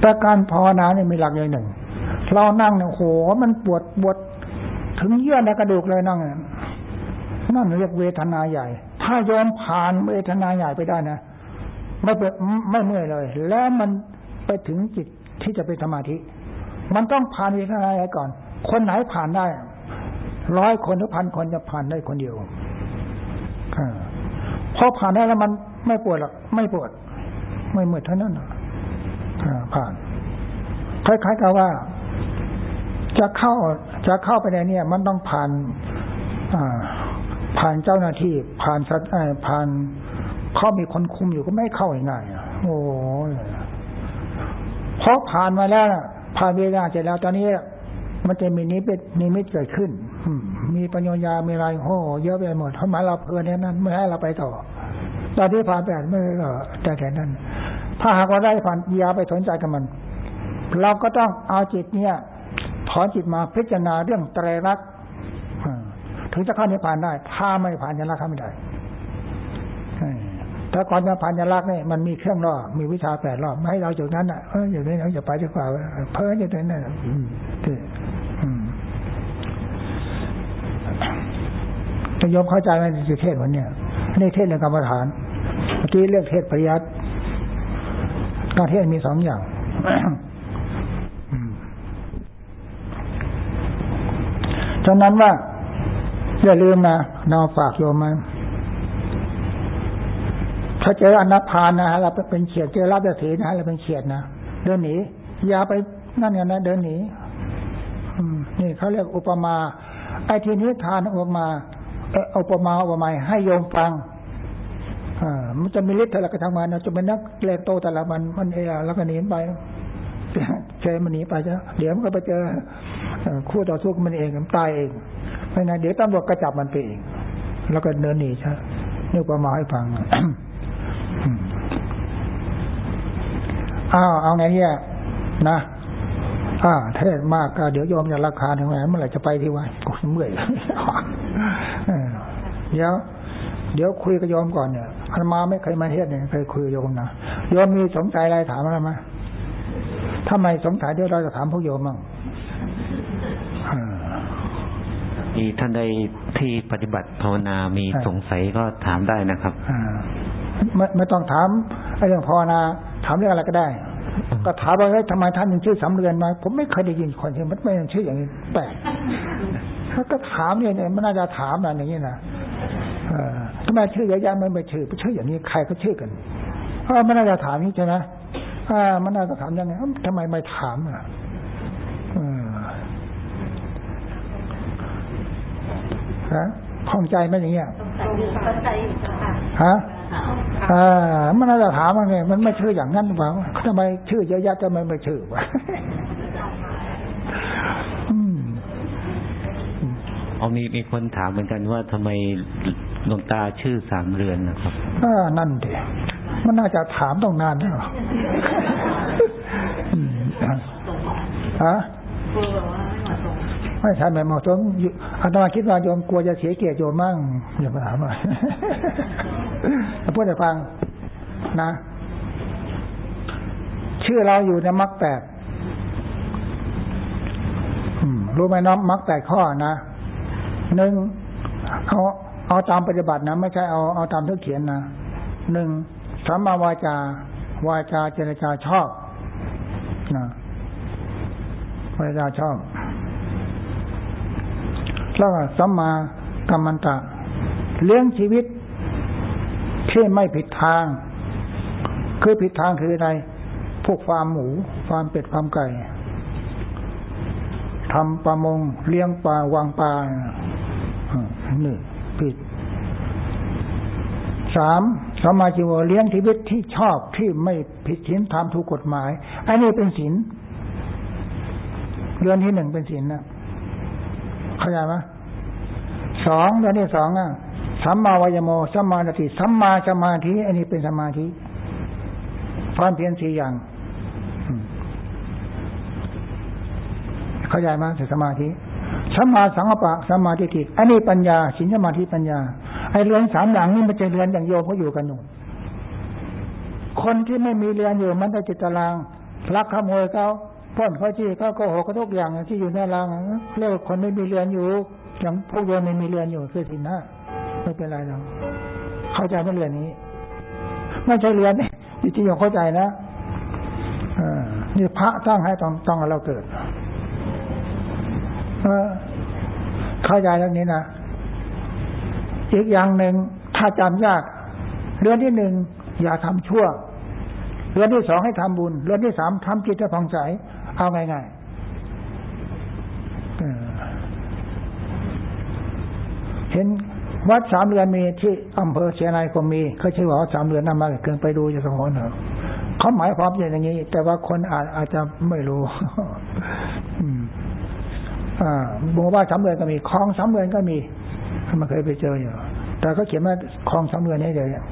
แต่การภาวนาเนี่ยมีหลักอย่างหนึ่ง เรานั่งเนี่ยโหมันปวดปวด ถึงเยื่อในกระดูกเลยนั่งนั่นเรียกเวทนาใหญ่ ถ้ายอมผ่านเวทนาใหญ่ไปได้นะไม่เป็นไม่เมื่อยเลย แล้วมันไปถึงจิตที่จะเป็นสมาธิ มันต้องผ่านเวทนาใหญ่ก่อน คนไหนผ่านได้ ร้อยคนหรือพันคนจะผ่านได้คนเดียวพอผ่านได้แล้วมันไม่ปวดหรอกไม่ปวด ไม่เมื่อยเท่านั้นผ่าน คล้ายๆกับว่า จะเข้าจะเข้าไปในเนี่ย มันต้องผ่านผ่านเจ้าหน้าที่ ผ่านสัตผ่านเขามีคนคุมอยู่ก็ไม่เข้าง่ายโอ้ยพอผ่านมาแล้วผ่านเวลาเสร็จแล้วตอนนี้มันจะมีนิมิตนิมิตเกิดขึ้น มีปัญญามีอะไรโอ้เยอะไปหมดทำไมเราเพลินนี่ยนั้น ไม่ให้เราไปต่อ ตอนที่ผ่านแปดไม่ก็แต่แค่นั้น ถ้าหากว่าได้ผ่านยาไปสนใจกับมัน เราก็ต้องเอาจิตเนี่ยถอนจิตมาพิจารณาเรื่องไตรลักษณ์ถึงจะเข้านิพพานได้ ถ้าไม่ผ่านยันละเข้าไม่ได้ถ้าก่อนจะผ่านยันลักเนี่ยมันมีเครื่องรอมีวิชาแปดรอบไม่ให้เราจุดนั้นอะเอออยู่นี่เราจะไปดีกว่าเพ้ออยู่ตรงนั้น อืมจะยอมเข้าใจไหมในเทศวันเนี้ยนี่เทศในกรรมฐาน เมื่อกี้เรียกเทศปริยัติการเทศมีสองอย่างฉะนั้นว่าอย่าลืมนะนอฝากโยมมาถ้าเจออนาพานนะฮะเราเป็นเฉียดเจอราชสีนะฮะเราเป็นเฉียดนะเดินหนีอย่าไปนั่นเนี่ยนะเดินหนีนี่เขาเรียกอุปมาไอ้ทีนี้ทานอุปมา เอุประมาอุปไมยให้โยมฟังอ่ามันจะมีฤทธิ์แต่ละกระทำงานเราจะเป็นนักเลโตแต่ละมันมันเอแล้วก็หนีไปเจมันหนีไปจ้ะเดี๋ยวมันก็ไปเจอคู่ต่อสู้มันเองมันตายเองไม่นานเดี๋ยวตำรวจก็จับมันไปเองแล้วก็เดินหนีใช่นี่อุปมาให้ฟังอ้าวเอาไงเนี่ยนะอ่าเทศมากก็เดี๋ยวยอมจะราคาถึงไหนเมื่อไหร่จะไปที่วัดกูเมื่อย เดี๋ยวเดี๋ยวคุยกับโยมก่อนเนี่ยอามาไม่เคยมาเทศเนี่ยเคยคุยกับโยมนะโยมมีสงสัยอะไรถามอะไรไหมถ้าไม่สงสัยเดี๋ยวเราจะถามพวกโยมมั่งมีท่านใดที่ปฏิบัติภาวนา มีสงสัยก็ถามได้นะครับไม่ไม่ต้องถามเรื่องภาวนา ถามเรื่องอะไรก็ได้ ก็ถามว่าเฮ้ยทำไมท่านยังชื่อสำเรือนมา ผมไม่เคยได้ยินคนที่มันไม่ยังชื่ออย่างนี้แปลกก็ถามเนี่ยเนี่ยมันน่าจะถามอะไรอย่างนี้นะ ทำไมชื่อเยอะแยะไม่ไปชื่อไปชื่ออย่างนี้ใครก็ชื่อกันเพราะมันน่าจะถามนี้ใช่ไหมอ่า มันน่าจะถามยังไงทำไมไม่ถามอะฮะข้องใจไหมอย่างเงี้ยฮะอ่ามันน่าจะถามว่าไงมันไม่ชื่ออย่างนั้นหรือเปล่าทำไมชื่อเยอะแยะทำไมไม่ชื่อวะเอามีมีคนถามเหมือนกันว่าทำไม หลวงตาชื่อสามเรือนนะครับอ่านั่นเดียมันน่าจะถามต้องนานแล้วฮะไม่ใช่ไม่เหมาะสมอาตมาคิดว่าโยมกลัวจะเสียเกียรติโยมมั่งอย่ามาถามเลยพูดให้ฟังนะ ชื่อเราอยู่ในมรรคแปดรู้ไหมน้องมรรคแปดข้อนะหนึ่งเอา เอาตามปฏิบัตินะ ไม่ใช่เอาเอาตามที่เขียนนะหนึ่งสัมมาวาจา วาจาเจรจาชอบนะวาจาชอบ แล้วก็สัมมากัมมันตะ เลี้ยงชีวิตที่ไม่ผิดทาง คือผิดทางคืออะไร พวกฟาร์มหมู ฟาร์มเป็ด ฟาร์มไก่ทำประมง เลี้ยงปลาวางปลานี่ ผิดสามสมาจิวเลี้ยงชีวิตที่ชอบที่ไม่ผิดศีลทำถูกกฎหมาย อันนี้เป็นศีลเรือนที่หนึ่งเป็นศีลนะเข้าใจไหมสองเรื่องที่สองอะสัมมาวายโมสัมมาสติสัมมาสมาธิอันนี้เป็นสมาธิความเพียรสี่อย่างเข้าใจไหมถึงสมาธิ สมมาสังกปะสมมาธิฏฐิอันนี้ปัญญาสินสมาธิปัญญา ไอเรือนสามอย่างนี้มันจะเรือนอย่างโยมเขาอยู่กันหนุ่คนที่ไม่มีเรือนอยู่มันได้จิตตารางลักขโมยเขาปล้นเขาจี้เขาโกหกเขาทุกอย่างที่อยู่ในรางเรียกคนไม่มีเรือนอยู่อย่างพวกโยมไม่มีเรือนอยู่คือสินห้าไม่เป็นไรหรอกเข้าใจไหมเรือนนี้ ไม่ใช่เรือนจริงๆเข้าใจนะอนี่พระตั้งให้ต้องต้องเราเกิด เออเข้าใจเรื่องนี้นะอีกอย่างหนึ่งถ้าจำยาก เรือนที่หนึ่งอย่าทำชั่ว เรือนที่สองให้ทำบุญ เรือนที่สามทำจิตให้ผ่องใส เอาง่ายๆเออเห็นวัดสามเรือนมีที่อำเภอเชียงรายก็มีเขาใช้ว่าวัดสามเรือนนั่นมาเกินไปดูจะสมองเหรอเขาหมายความอย่างนี้ แต่ว่าคนอาจอาจจะไม่รู้อืม บอกว่าสามเรือนก็มีคลองสามเรือนก็มีมันเคยไปเจออยู่แต่ก็เขียนว่าคลองสามเรือนนี่เดียว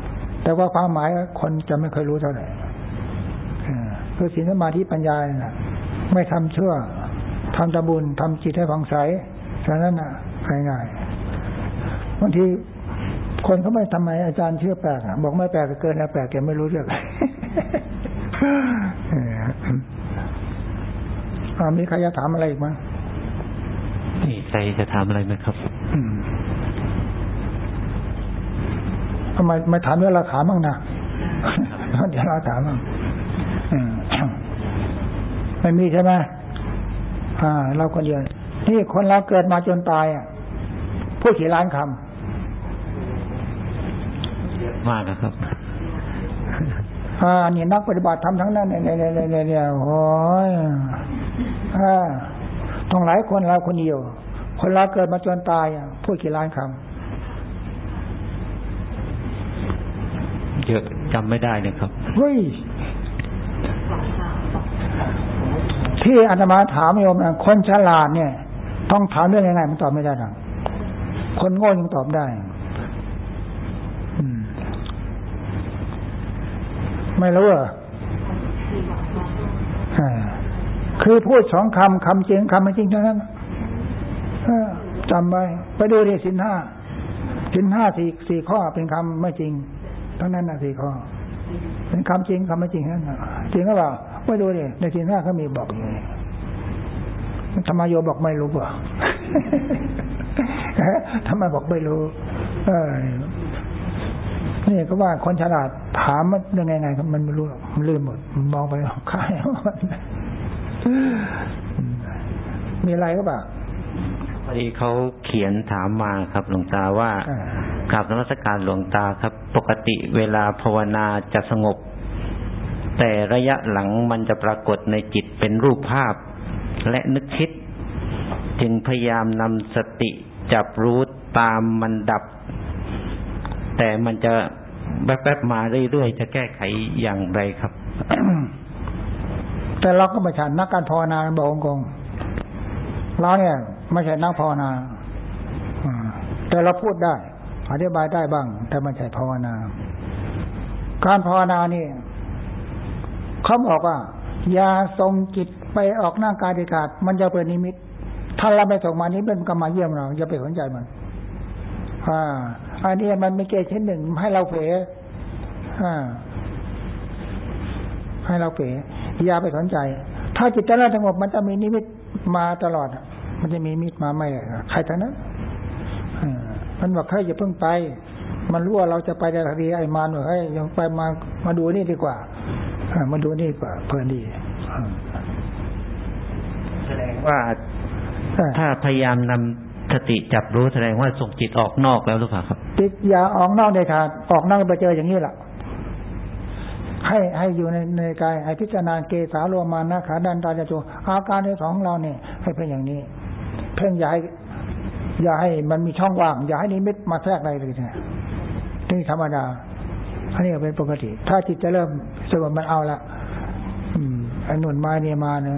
แต่ว่าความหมายคนจะไม่เคยรู้เท่าไหร่คือศีลสมาธิปัญญาเนี่ยไม่ทำชั่วทำตบุญทำจิตให้ผ่องใสฉะนั้นน่ะง่ายๆบางทีคนเขาไม่ทำไมอาจารย์เชื่อแปลกบอกไม่แปลกเกินแล้วแปลกแกไม่รู้เรื่องมีใครจะถามอะไรอีกมั้ย นี่ใจจะถามอะไรไหมครับอืมทำไมไม่ถามเรื่องราคาบ้างนะเดี๋ยวเราถามบ้างอืมไม่มีใช่ไหมอ่า เราคนเดียวนี่คนเราเกิดมาจนตายอะพูดกี่ล้านคมากนะครับำอ่านี่นักปฏิบัติทำทั้งนั้นเนี่ยเนี่ยเนี่ยเนี่ยเนี่ยโอ้ยอ่า ต้องหลายคนเราคนเดียว คนเราเกิดมาจนตายอะพูดกี่ล้านคำเยอะจำไม่ได้เลยครับเฮ้ยที่อาตมาถามโยมนะคนฉลาดเนี่ย ต้องถามเรื่องยังไงมันตอบไม่ได้หรอกคนโง่ยังตอบได้อืมไม่รู้เหรออ่า คือพูดสองคำคำจริงคำไม่จริงเท่านั้นจำไว้ไปดูที่สินห้าสินห้าสี่สี่ข้อเป็นคำไม่จริงทั้งนั้นนะสี่ข้อ เป็นคำจริงคำไม่จริงนั่นนจริงหรือเปล่าไม่ดูดิในสินห้าเขามีบอกอยู่ธรรมโยบอกไม่รู้เปล่าทำไมบอกไม่รู้ เออนี่ก็ว่าคนฉลาดถามมันยังไงไงมันไม่รู้หรอกมันลืมหมดมันมองไปค่ายมี อะไรก็บ่าพอดีเขาเขียนถามมาครับหลวงตาว่าอ่ากราบนมัสการหลวงตาครับ ปกติเวลาภาวนาจะสงบ แต่ระยะหลังมันจะปรากฏในจิตเป็นรูปภาพ และนึกคิด จึงพยายามนำสติจับรู้ตามมันดับ แต่มันจะแวบๆมาเรื่อยๆจะแก้ไขอย่างไรครับ แต่เราก็ไม่ใช่นักการภาวนาบอกตรงเราเนี่ย ไม่ใช่นักภาวนาแต่เราพูดได้ อธิบายได้บ้าง แต่ไม่ใช่ภาวนา การภาวนานี่เขาบอกว่า อย่าส่งจิตไปออกหน้ากายเด็ดขาดมันจะเป็นนิมิต ถ้าเราไม่ส่งมานี้เป็นกรรมาเยี่ยมเราอย่าไปสนใจมันอ่าอันนี้มันไม่เกณฑ์เช่นหนึ่งให้เราเผลออ่า ให้เราเป๋อย่าไปสนใจ ถ้าจิตใจเราสงบมันจะมีนิมิตมาตลอดอะมันจะมีนิมิตมาไม่ได้ใครทั้งนั้นเออมันบอกใครอย่าเพิ่งไป มันรู้ว่าเราจะไปในทะเลไอ้มารบอกให้ยยังไปมามาดูนี่ดีกว่าเออมาดูนี่ดีกว่า เพลินดีเออแสดงว่าเออถ้าพยายามนำสติจับรู้แสดงว่าส่งจิตออกนอกแล้วหรือเปล่าครับจิตอย่าออกนอกเด็ดขาดออกนอกไปเจออย่างนี้แหละ ให้ให้อยู่ในในกายให้พิจารณาเกสาโลมานะขาดันตาจะโจอาการในสองเราเนี่ย ให้เป็นอย่างนี้ เพ่งอย่าให้อย่าให้มันมีช่องว่าง อย่าให้นิมิตมาแทรกอะไรเลยเนี่ยนี่ธรรมดาอันนี้ก็เป็นปกติ ถ้าจิตจะเริ่มสงบมันเอาละอืมไอ้หนุนไม้เนี่ยมาเนี่ย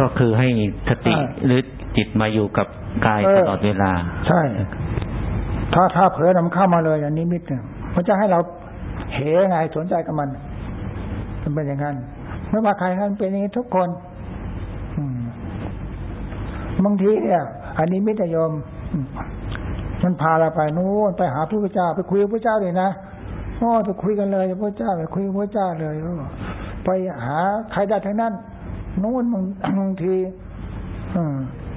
ก็คือให้สติหรือจิตมาอยู่กับกายตลอดเวลา ใช่ ถ้าถ้าเผลอนำเข้ามาเลยอันนี้มิตเนี่ยมันจะให้เราเหไงสนใจกับมัน มันเป็นอย่างนั้นไม่ว่าใครนั้นเป็นอย่างนี้ทุกคนบางทีเนี่ยอันนี้มิตรโยมมันพาเราไปนู้นไปหาพระพุทธเจ้า ไปคุยกับพระเจ้าเลยนะโอ้ไปคุยกันเลยพระเจ้าไปคุยกับพระเจ้าเลยไปหาใครได้ทั้งนั้นนู้นบางบางที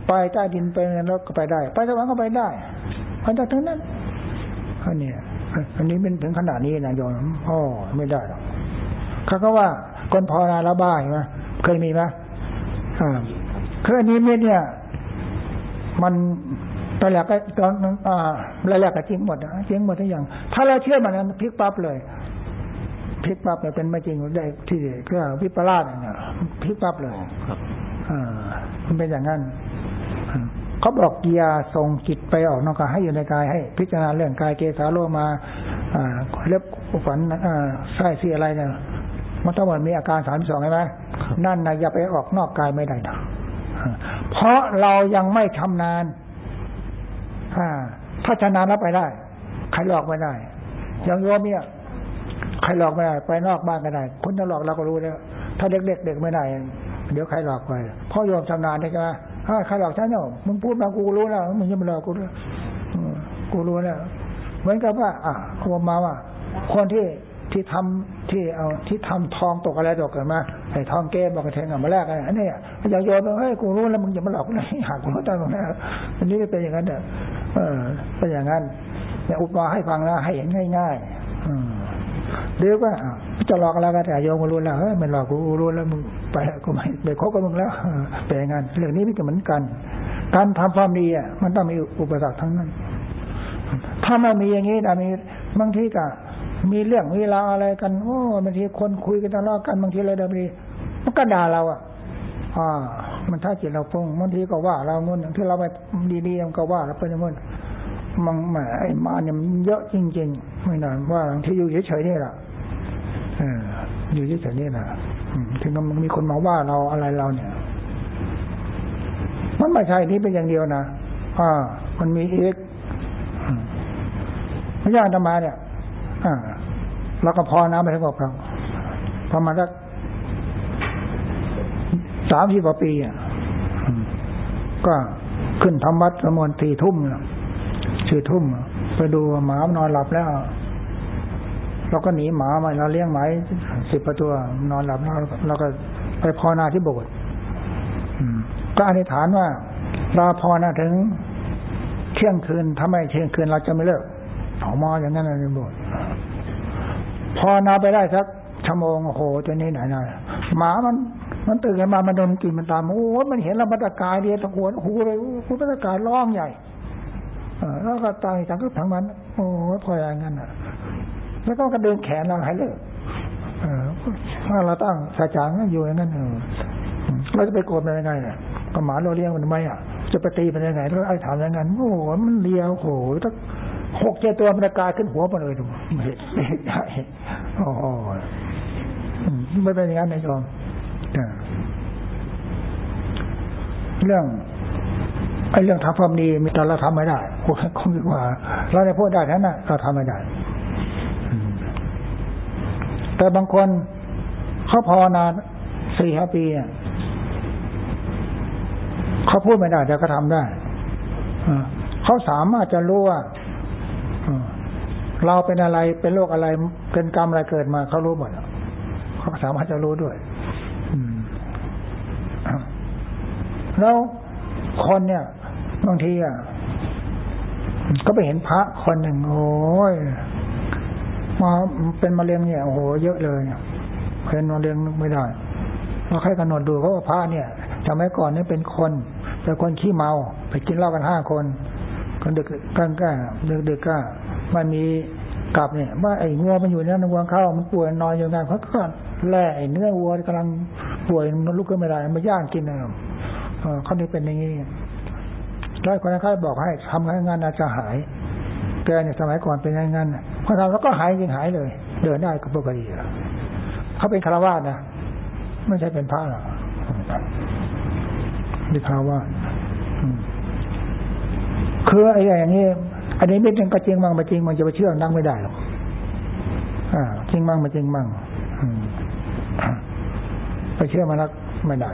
ไปใต้ดินไปนรกก็ไปได้ ไปสวรรค์ก็ไปได้ ไปได้ทั้งนั้นอันนี้อันนี้เป็นถึงขนาดนี้นะโยมพ่อไม่ได้หรอกเขาก็ว่าคนพอนาละบ้าใช่ไหมเคยมีไหมอ่าคืออันนี้เม็ดเนี่ย มันตอนแรกก็ตอนอ่าแรกๆก็จริงหมดนะจริงหมดทุกอย่าง ถ้าเราเชื่อมันนั้นพลิกปั๊บเลยพลิกปั๊บเลยเป็นไม่จริงได้ที่ก็วิปลาสเนี่ยพลิกปั๊บเลยครับอ่ามันเป็นอย่างนั้น เขาบอกยาทรงจิตไปออกนอกกายให้อยู่ในกายให้ พิจารณาเรื่องกายเกสาโลมาอ่าเล็บฝันอ่าไส้ซี่อะไรเนี่ยมันต้องมันมีอาการสามสองใช่ไหมนั่นนะอย่าไปออกนอกกายไม่ได้นะเพราะเรายังไม่ชำนาญถ้าชำนาญแล้วไปได้ ใครหลอกไม่ได้อย่างโยมเนี่ยใครหลอกไม่ได้ ไปนอกบ้านก็ได้คนจะหลอกเราก็รู้แล้วถ้าเด็กเด็กเด็กไม่ได้ เดี๋ยวใครหลอกไปพ่อโยมชำนาญได้ใช่ไหมถ้า ใครหลอกฉันเนี่ยมึงพูดมากูรู้แล้วมึงยังไม่หลอกกูด้วยกูรู้แล้วเหมือนกับว่า อะผมมาว่า คนที่ที่ทำที่เอาที่ทำทองตกอะไรตกกันมาไอ้ทองเก้บอกกระเทงมาแรกอันนี้อย่าโยนเฮ้ยกูรู้แล้วมึงอย่ามาหลอกเลยหากกูรู้ตอนนั้นอันนี้เป็นอย่างนั้นเด้อเออเป็นอย่างนั้นเนี่ยอุปมาให้ฟังนะให้เห็นง่ายๆอืม เดี๋ยวก็จะหลอกอะไรกันแต่โยมก็รู้แล้วเฮ้ยมันหลอกกูรู้แล้วมึงไปกูไม่ไปคบกับมึงแล้วเป็นอย่างนั้นเรื่องนี้มันก็เหมือนกัน การทำความดีอะมันต้องมีอุปสรรคทั้งนั้น ถ้าไม่มีอย่างนี้แต่มีบางทีก็มีเรื่องมีราวอะไรกันโอ้บางทีคนคุยกันทะเลาะกันบางทีอะไรเดิมดีมันก็ด่าเราอะอ่ามันถ้าจิตเราพุ่งบางทีก็ว่า เราเงินที่เราไปดีๆมันก็ว่าเราไปเงินมันแหมไอ้มาเนี่ยมันเยอะจริง ๆ ไม่นานว่าบางทีอยู่เฉยๆนี่แหละ อยู่เฉยๆนี่แหละถึงมันมีคนมาว่าเราอะไรเราเนี่ย มันไม่ใช่นี่เป็นอย่างเดียวนะอ่า มันมีอีกพระญาติมาเนี่ย อ่าเราก็พอนะไม่ถึงกับเราพอมาสักสามสิบกว่าปีอะก็ขึ้นทำวัดสมนตีทุ่มชื่อทุ่ม ไปดูหมานอนหลับแล้ว เราก็หนีหมามาเราเลี้ยงหมาสิบประตัวนอนหลับแล้วเราก็ไปพอนาที่โบสถ์ก็อธิษฐานว่าเราพอนาถึงเที่ยงคืนถ้าไม่เที่ยงคืนเราจะไม่เลิกออมาอย่างนั้นในโบสถ์พอนาไปได้สักชั่วโมงโอ้โหตัวนี้ไหนหนหมามันมันตื่นมา มันโดนกินมันตามโอ้มันเห็นเราบรรยากาศเดียตะโกนหูเลยหูบรรยากาศร้องใหญ่แล้วก็ตายจังก็ทั้งมัน โอ้พออย่างนั้นอะ แล้วก็กระเดินแขนเราให้เลยถ้าเราตั้งสาจังอยู่อย่างนั้นเราจะไปโกรธมันยังไงอะก็หมาเราเลี้ยงมันทำไมอะจะไปตีมันยังไงแล้วไอ้ถามย่างนั้นโอ้โหมันเลี้ยวโหถ้าหกเจ็ดตัวมันกายขึ้นหัวมาเลยดูเห็นใช่โอ้โหไม่เป็นอย่างนั้นนายโยมเรื่องไอ้เรื่องทำความดีมีแต่เราทำไม่ได้คงดีกว่า เราในพูดได้แค่นั้นเราทำไม่ได้ แต่บางคนเขาพอนานสี่ห้าปีเขาพูดไม่ได้ แต่ก็ทำได้เขาสามารถจะรู้ว่าเราเป็นอะไรเป็นโรคอะไรเป็นกรรมอะไรเกิดมาเขารู้หมดเขาสามารถจะรู้ด้วยแล้วคนเนี่ยบางทีอะก็ไปเห็นพระคนหนึ่งโอ้ย มาเป็นมะเร็งเนี่ยโอ้โหเยอะเลยเป็นมะเร็งไม่ได้เราใครกำหนดดูเพราะว่าพระเนี่ยสมัยก่อนนี่เป็นคนเป็นคนขี้เมา ไปกินเหล้ากันห้าคนคนดึกกลางก้ดึกดึกก็มันมีกลับเนี่ยว่าไอ้งัวมันอยู่เนี่ยงัวเข้ามันป่วยนอนอยู่งานเขาก็แล่ไอ้เนื้อวัวกำลังป่วยนลุกขึ้นไม่ได้มาย่างกินเนะเขาได้เป็นอย่างนี้ร้อยคนนั้นเขาบอกให้ทำงานอาจจะหาย แกเนี่ยสมัยก่อนเป็นอย่างนั้น พอทำแล้วก็หายจริงหายเลย เดินได้ก็ปกติเขาเป็นคารวาสนะไม่ใช่เป็นพระหรอกนี่คารวาสคือไอ้อย่างนี้อันนี้ไม่จริงก็จริงมั่งไม่จริงมันจะไปเชื่อนั่งไม่ได้หรอกอ่าจริงมั่งไม่จริงมั่งไปเชื่อมันแล้วไม่ได้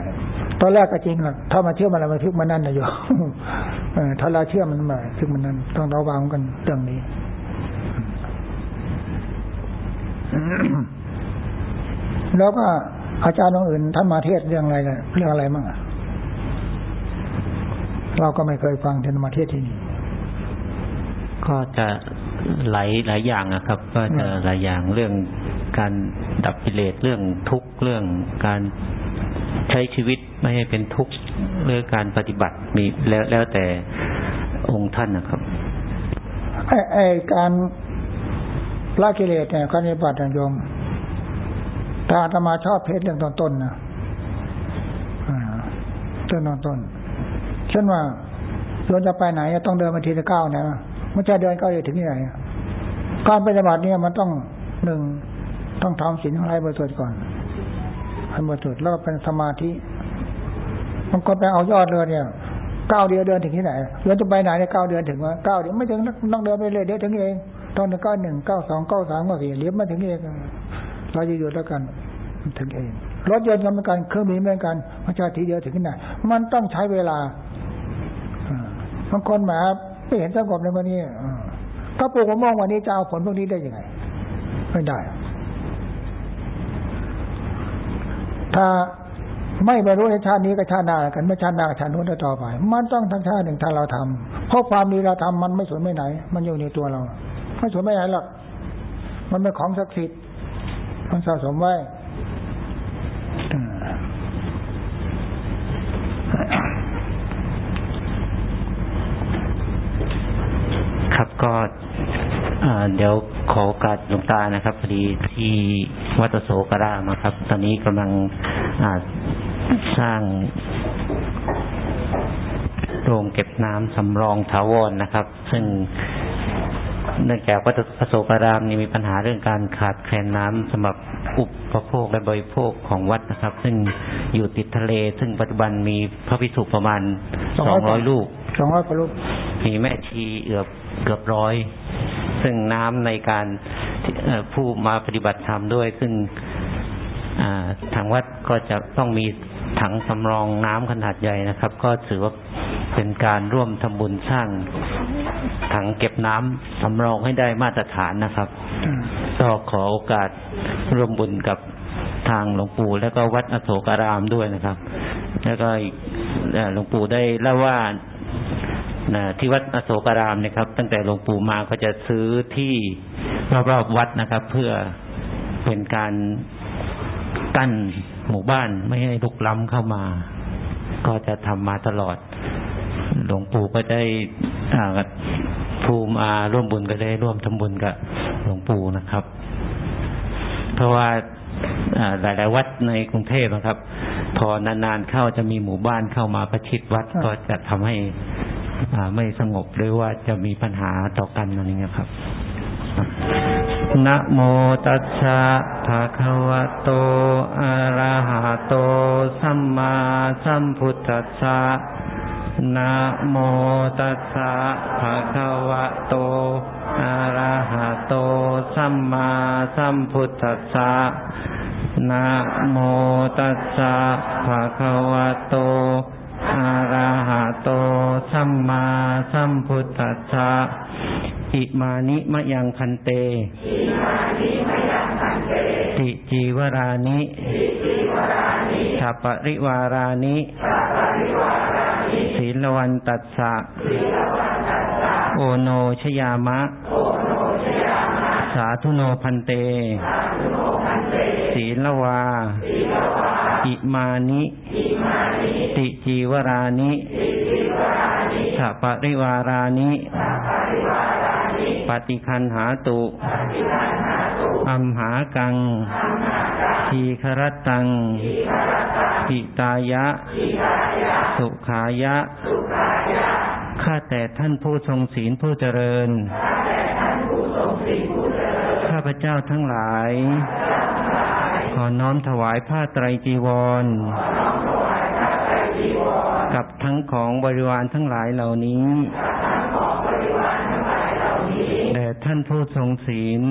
ตอนแรกก็จริงหรอกถ้ามาเชื่อมันแล้วมันทึกมันนั่นนะโยมถ้าเราเชื่อมันมาทึกมันนั่นต้องระวังกันเรื่องนี้ แล้วก็อาจารย์องอื่นท่านมาเทศเรื่องอะไรเรื่องอะไรมั่งเราก็ไม่เคยฟังท่านมาเทศที่นี่ก็จะหลายหลายอย่างนะครับ ก็จะหลายอย่างเรื่องการดับกิเลสเรื่องทุกข์เรื่องการใช้ชีวิตไม่ให้เป็นทุกข์เรื่องการปฏิบัติมีแล้วแล้วแต่องค์ท่านนะครับไอ้ไอ้การ ละกิเลสเนี่ยการปฏิบัติโยมถ้าอาตมาชอบเพศเรื่องต้นๆนนะเรื่องต้นๆเช่นว่าโยมจะไปไหนต้องเดินมาทีละก้าวนะไม่ใช่เดินก้าวเดียวถึงที่ไหนการปฏิบัติเนี่ยมันต้องหนึ่งต้องทำศีลทั้งหลายบริสุทธิ์ก่อนให้บริสุทธิ์แล้วก็เป็นสมาธิมันก็ไปเอายอดเลยเนี่ยก้าวเดียวเดินถึงที่ไหนเดินจะไปไหนเนี่ยก้าวเดินถึงว่าก้าวเดียวไม่ถึงต้องเดินไปเลยเดี๋ยวถึงเอง ตอนหนึ่งก้าวหนึ่งเก้าสองเก้าสามก้าสี่เลี้ยวมาถึงเองเราจะอยู่แล้วกันถึงเองรถยนต์ก็เหมือนกันเครื่องบินเหมือนกันมันจะทีเดียวถึงที่ไหนมันต้องใช้เวลาบางคนหมาไม่เห็นสงบในวันนี้ถ้าปลูกมะม่วงวันนี้จะเอาผลพวกนี้ได้ยังไง ไม่ได้ ถ้าไม่บรรลุในชาตินี้กับชาติหน้ากันไม่ชาติหน้ากับชาตินู้นต่อไป มันต้องทั้งชาติหนึ่งถ้าเราทำเพราะความดีเราทำมันไม่สวยไม่ไหน มันอยู่ในตัวเรา ไม่สวยไม่ไหนหรอก มันเป็นของศักดิ์สิทธิ์มันสะสมไว้ครับก็เดี๋ยวขอโอกาสหลวงตานะครับพอดีที่วัดโสกรามาครับ ตอนนี้กำลังสร้างโรงเก็บน้ำสำรองถาวรนะครับ ซึ่ง เนื่องจากวัดอโศการามนี่มีปัญหาเรื่องการขาดแคลนน้ำสำหรับอุปโภคและบริโภคของวัดนะครับ ซึ่งอยู่ติดทะเล ซึ่งปัจจุบันมีพระภิกษุประมาณสองร้อยลูกสองร้อยลูกมีแม่ชีเอือบเกือบร้อย ซึ่งน้ำในการผู้มาปฏิบัติธรรมด้วย ซึ่งทางวัดก็จะต้องมีถังสำรองน้ำขนาดใหญ่นะครับ ก็ถือว่าเป็นการร่วมทำบุญสร้าง ถังเก็บน้ำสำรองให้ได้มาตรฐานนะครับก็ขอโอกาสร่วมบุญกับทางหลวงปู่แล้วก็วัดอโศการามด้วยนะครับ แล้วก็หลวงปู่ได้เล่าว่าที่วัดอโศการามนะครับ ตั้งแต่หลวงปู่มาก็จะซื้อที่รอบๆวัดนะครับ เพื่อเป็นการกั้นหมู่บ้านไม่ให้ลุกล้ำเข้ามา ก็จะทำมาตลอด หลวงปู่ก็ได้ ภูมิอาร่วมบุญก็ได้ร่วมทำบุญกับหลวงปู่นะครับ เพราะว่าหลายๆวัดในกรุงเทพนะครับ พอนานๆเข้าจะมีหมู่บ้านเข้ามาประชิดวัดก็จะทำให้ไม่สงบหรือว่าจะมีปัญหาต่อกันอะไรเงี้ยครับนะโมตัสสะภะคะวะโต อะระหะโต สัมมาสัมพุทธัสสะ นะโมตัสสะภะคะวะโต อะระหะโต สัมมาสัมพุทธัสสะนะโมตัสสะภะคะวะโต อะระหะโต สัมมาสัมพุทธัสสะอิมานิมะยังพันเต ติจีวรานิสัปริวารานิ ศีลวันตัสสะโอโนชยามะ สาธุโนพันเต ศีลวา อิมานิ ติจีวรานิสัปริวารานิ ปฏิคันหาตุอัมหากัง ทีครตังปิตายะ สุขายะ ข้าแต่ท่านผู้ทรงศีลผู้เจริญ ข้าพเจ้าทั้งหลาย ขอน้อมถวายผ้าไตรจีวร กับทั้งของบริวารทั้งหลายเหล่านี้ท่านผู้ทรงศีล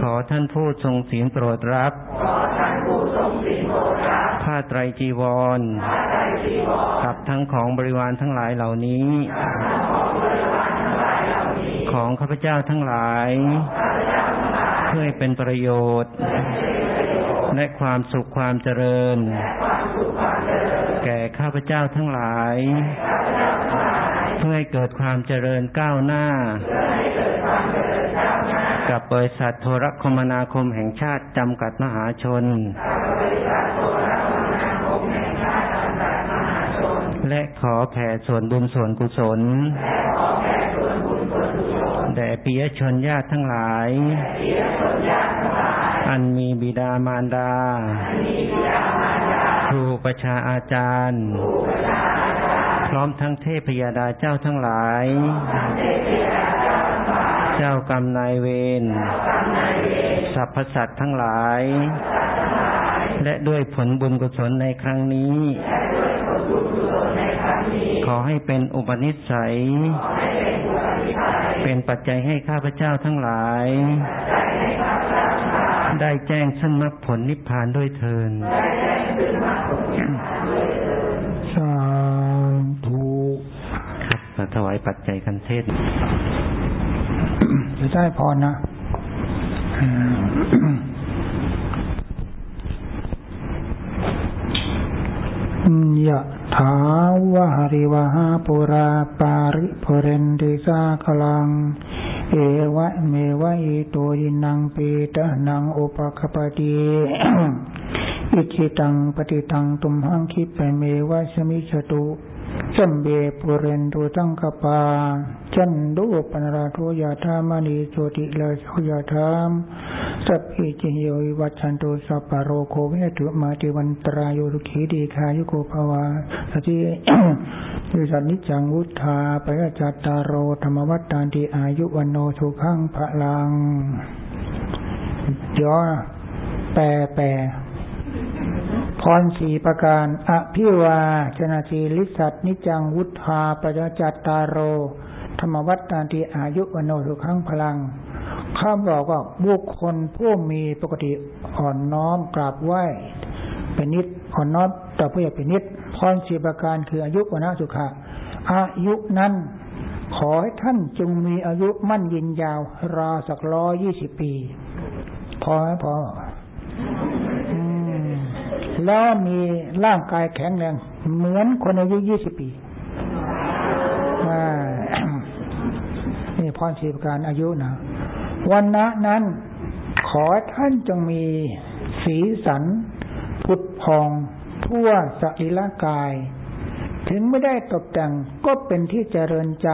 ขอท่านผู้ทรงศีลโปรดรับ ผ้าไตรจีวรกับทั้งของบริวารทั้งหลายเหล่านี้ ของข้าพเจ้าทั้งหลาย เพื่อให้เป็นประโยชน์ และความสุขความเจริญ แก่ข้าพเจ้าทั้งหลาย เพื่อให้เกิดความเจริญก้าวหน้า กับบริษัทโทรคมนาคมแห่งชาติจำกัดมหาชน และขอแผ่ส่วนบุญส่วนกุศลแด่ปิยชนญาติทั้งหลาย อันมีบิดามารดา ครูประชาอาจารย์ พร้อมทั้งเทพยดาเจ้าทั้งหลาย เจ้ากรรมนายเวรสรรพสัตว์ทั้งหลาย และด้วยผลบุญกุศลในครั้งนี้ ขอให้เป็นอุปนิสัย เป็นปัจจัยให้ข้าพเจ้าทั้งหลาย ได้แจ้งซึ่งมรรคผลนิพพานด้วยเทินสาธุครับมาถวายปัจจัยกันเทศน์ จะได้พรนะอืมยะถาวาริวะหาปูราปะริปูเรนติสาคะรัง เอวะเมวะอิโตทินนังเปตานังอุปะกัปปะติอิจฉิตังปัตถิตังตุมหังขิปปะเมวะสะมิชฌะตุ สัพเพปูเรนตุสังกัปปา จันโทปัณณะระโสยะถามะณิโชติระโสยะถาสัพพีติโยวัชันตุสัพพะโรโควินตุมาติวันตรายโยรุขีดีคายุโกภวาสติวิสันนิจังวุธาปยจัตตารโรธรรมวัตตานติอายุวันโนสุขังพลังย้อแปลแปลพ รสี่ประการ อภิวาชนาสีลิสัตนิจังวุธาปยจัตตารโร ธรรมวัตตานติอายุวโนสุขังพลัง ข้าบอกว่าบุคคลผู้มีปกติอ่อนน้อมกราบไหว้เป็นนิดอ่อนน้อมต่อผู้ใหญ่เป็นนิดพรสี่ประการคืออายุวนาสุขะอายุนั้นขอให้ท่านจงมีอายุมั่นยืนยาว ราวสักร้อยยี่สิบปี พอไหมพอ แล้วมีร่างกายแข็งแรง เหมือนคนอายุยี่สิบปีนี่พรสีประการอายุนะวันนะนั้น ขอท่านจงมีสีสันผุดพอง ทั่วสรีระกาย ถึงไม่ได้ตกแต่งก็เป็นที่เจริญใจ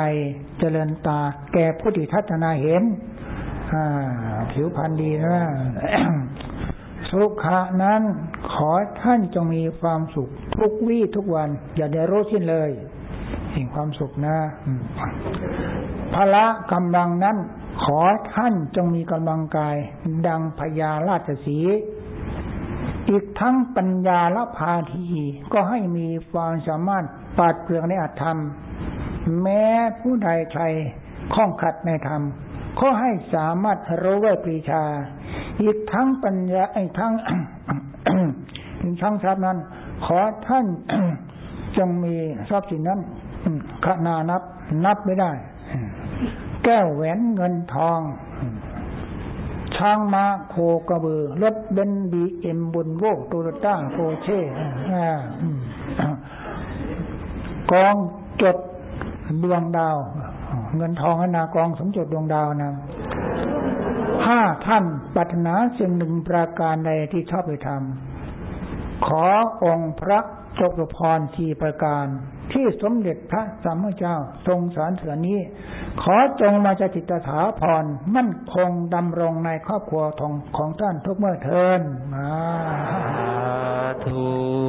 เจริญตา แก่ผู้ที่ทัศนาเห็น ผิวพรรณดีนะ สุขะนั้นขอท่านจงมีความสุข ทุกวี่ทุกวัน อย่าได้รู้สิ้นเลยสิ่งความสุขนะพละกำลังนั้น ขอท่านจงมีกำลังกาย ดังพญาราชสี อีกทั้งปัญญาละพาทีก็ให้มีความสามารถปราดเปรื่องในอัตธรรม แม้ผู้ใดใครข้องขัดในธรรมก็ให้สามารถรู้ไว้ปรีชา อีกทั้งปัญญาไอ้ทั้งอีกทั้งทรัพย์นั้น ขอท่านจงมีทรัพย์สินนั้นขนานับนับไม่ได้ แก้วแหวนเงินทอง ช้างมาโคกระบือรถเบนบีเอ็มบุนโวกโตโยต้าโฟเช่กองจดดวงดาว เงินทองนากองสมจดดวงดาวนะ ถ้าท่านปรารถนาสิ่งหนึ่งประการใดที่ชอบไปทำขอองค์พระจกพรทีประการ ที่สมเด็จพระสัมมาเจ้า ทรงสารเสือนี้ ขอจงมาจะจิตถาพรมั่นคงดำรงในครอบครัวของของท่านทุกเมื่อเทินมาสาธุ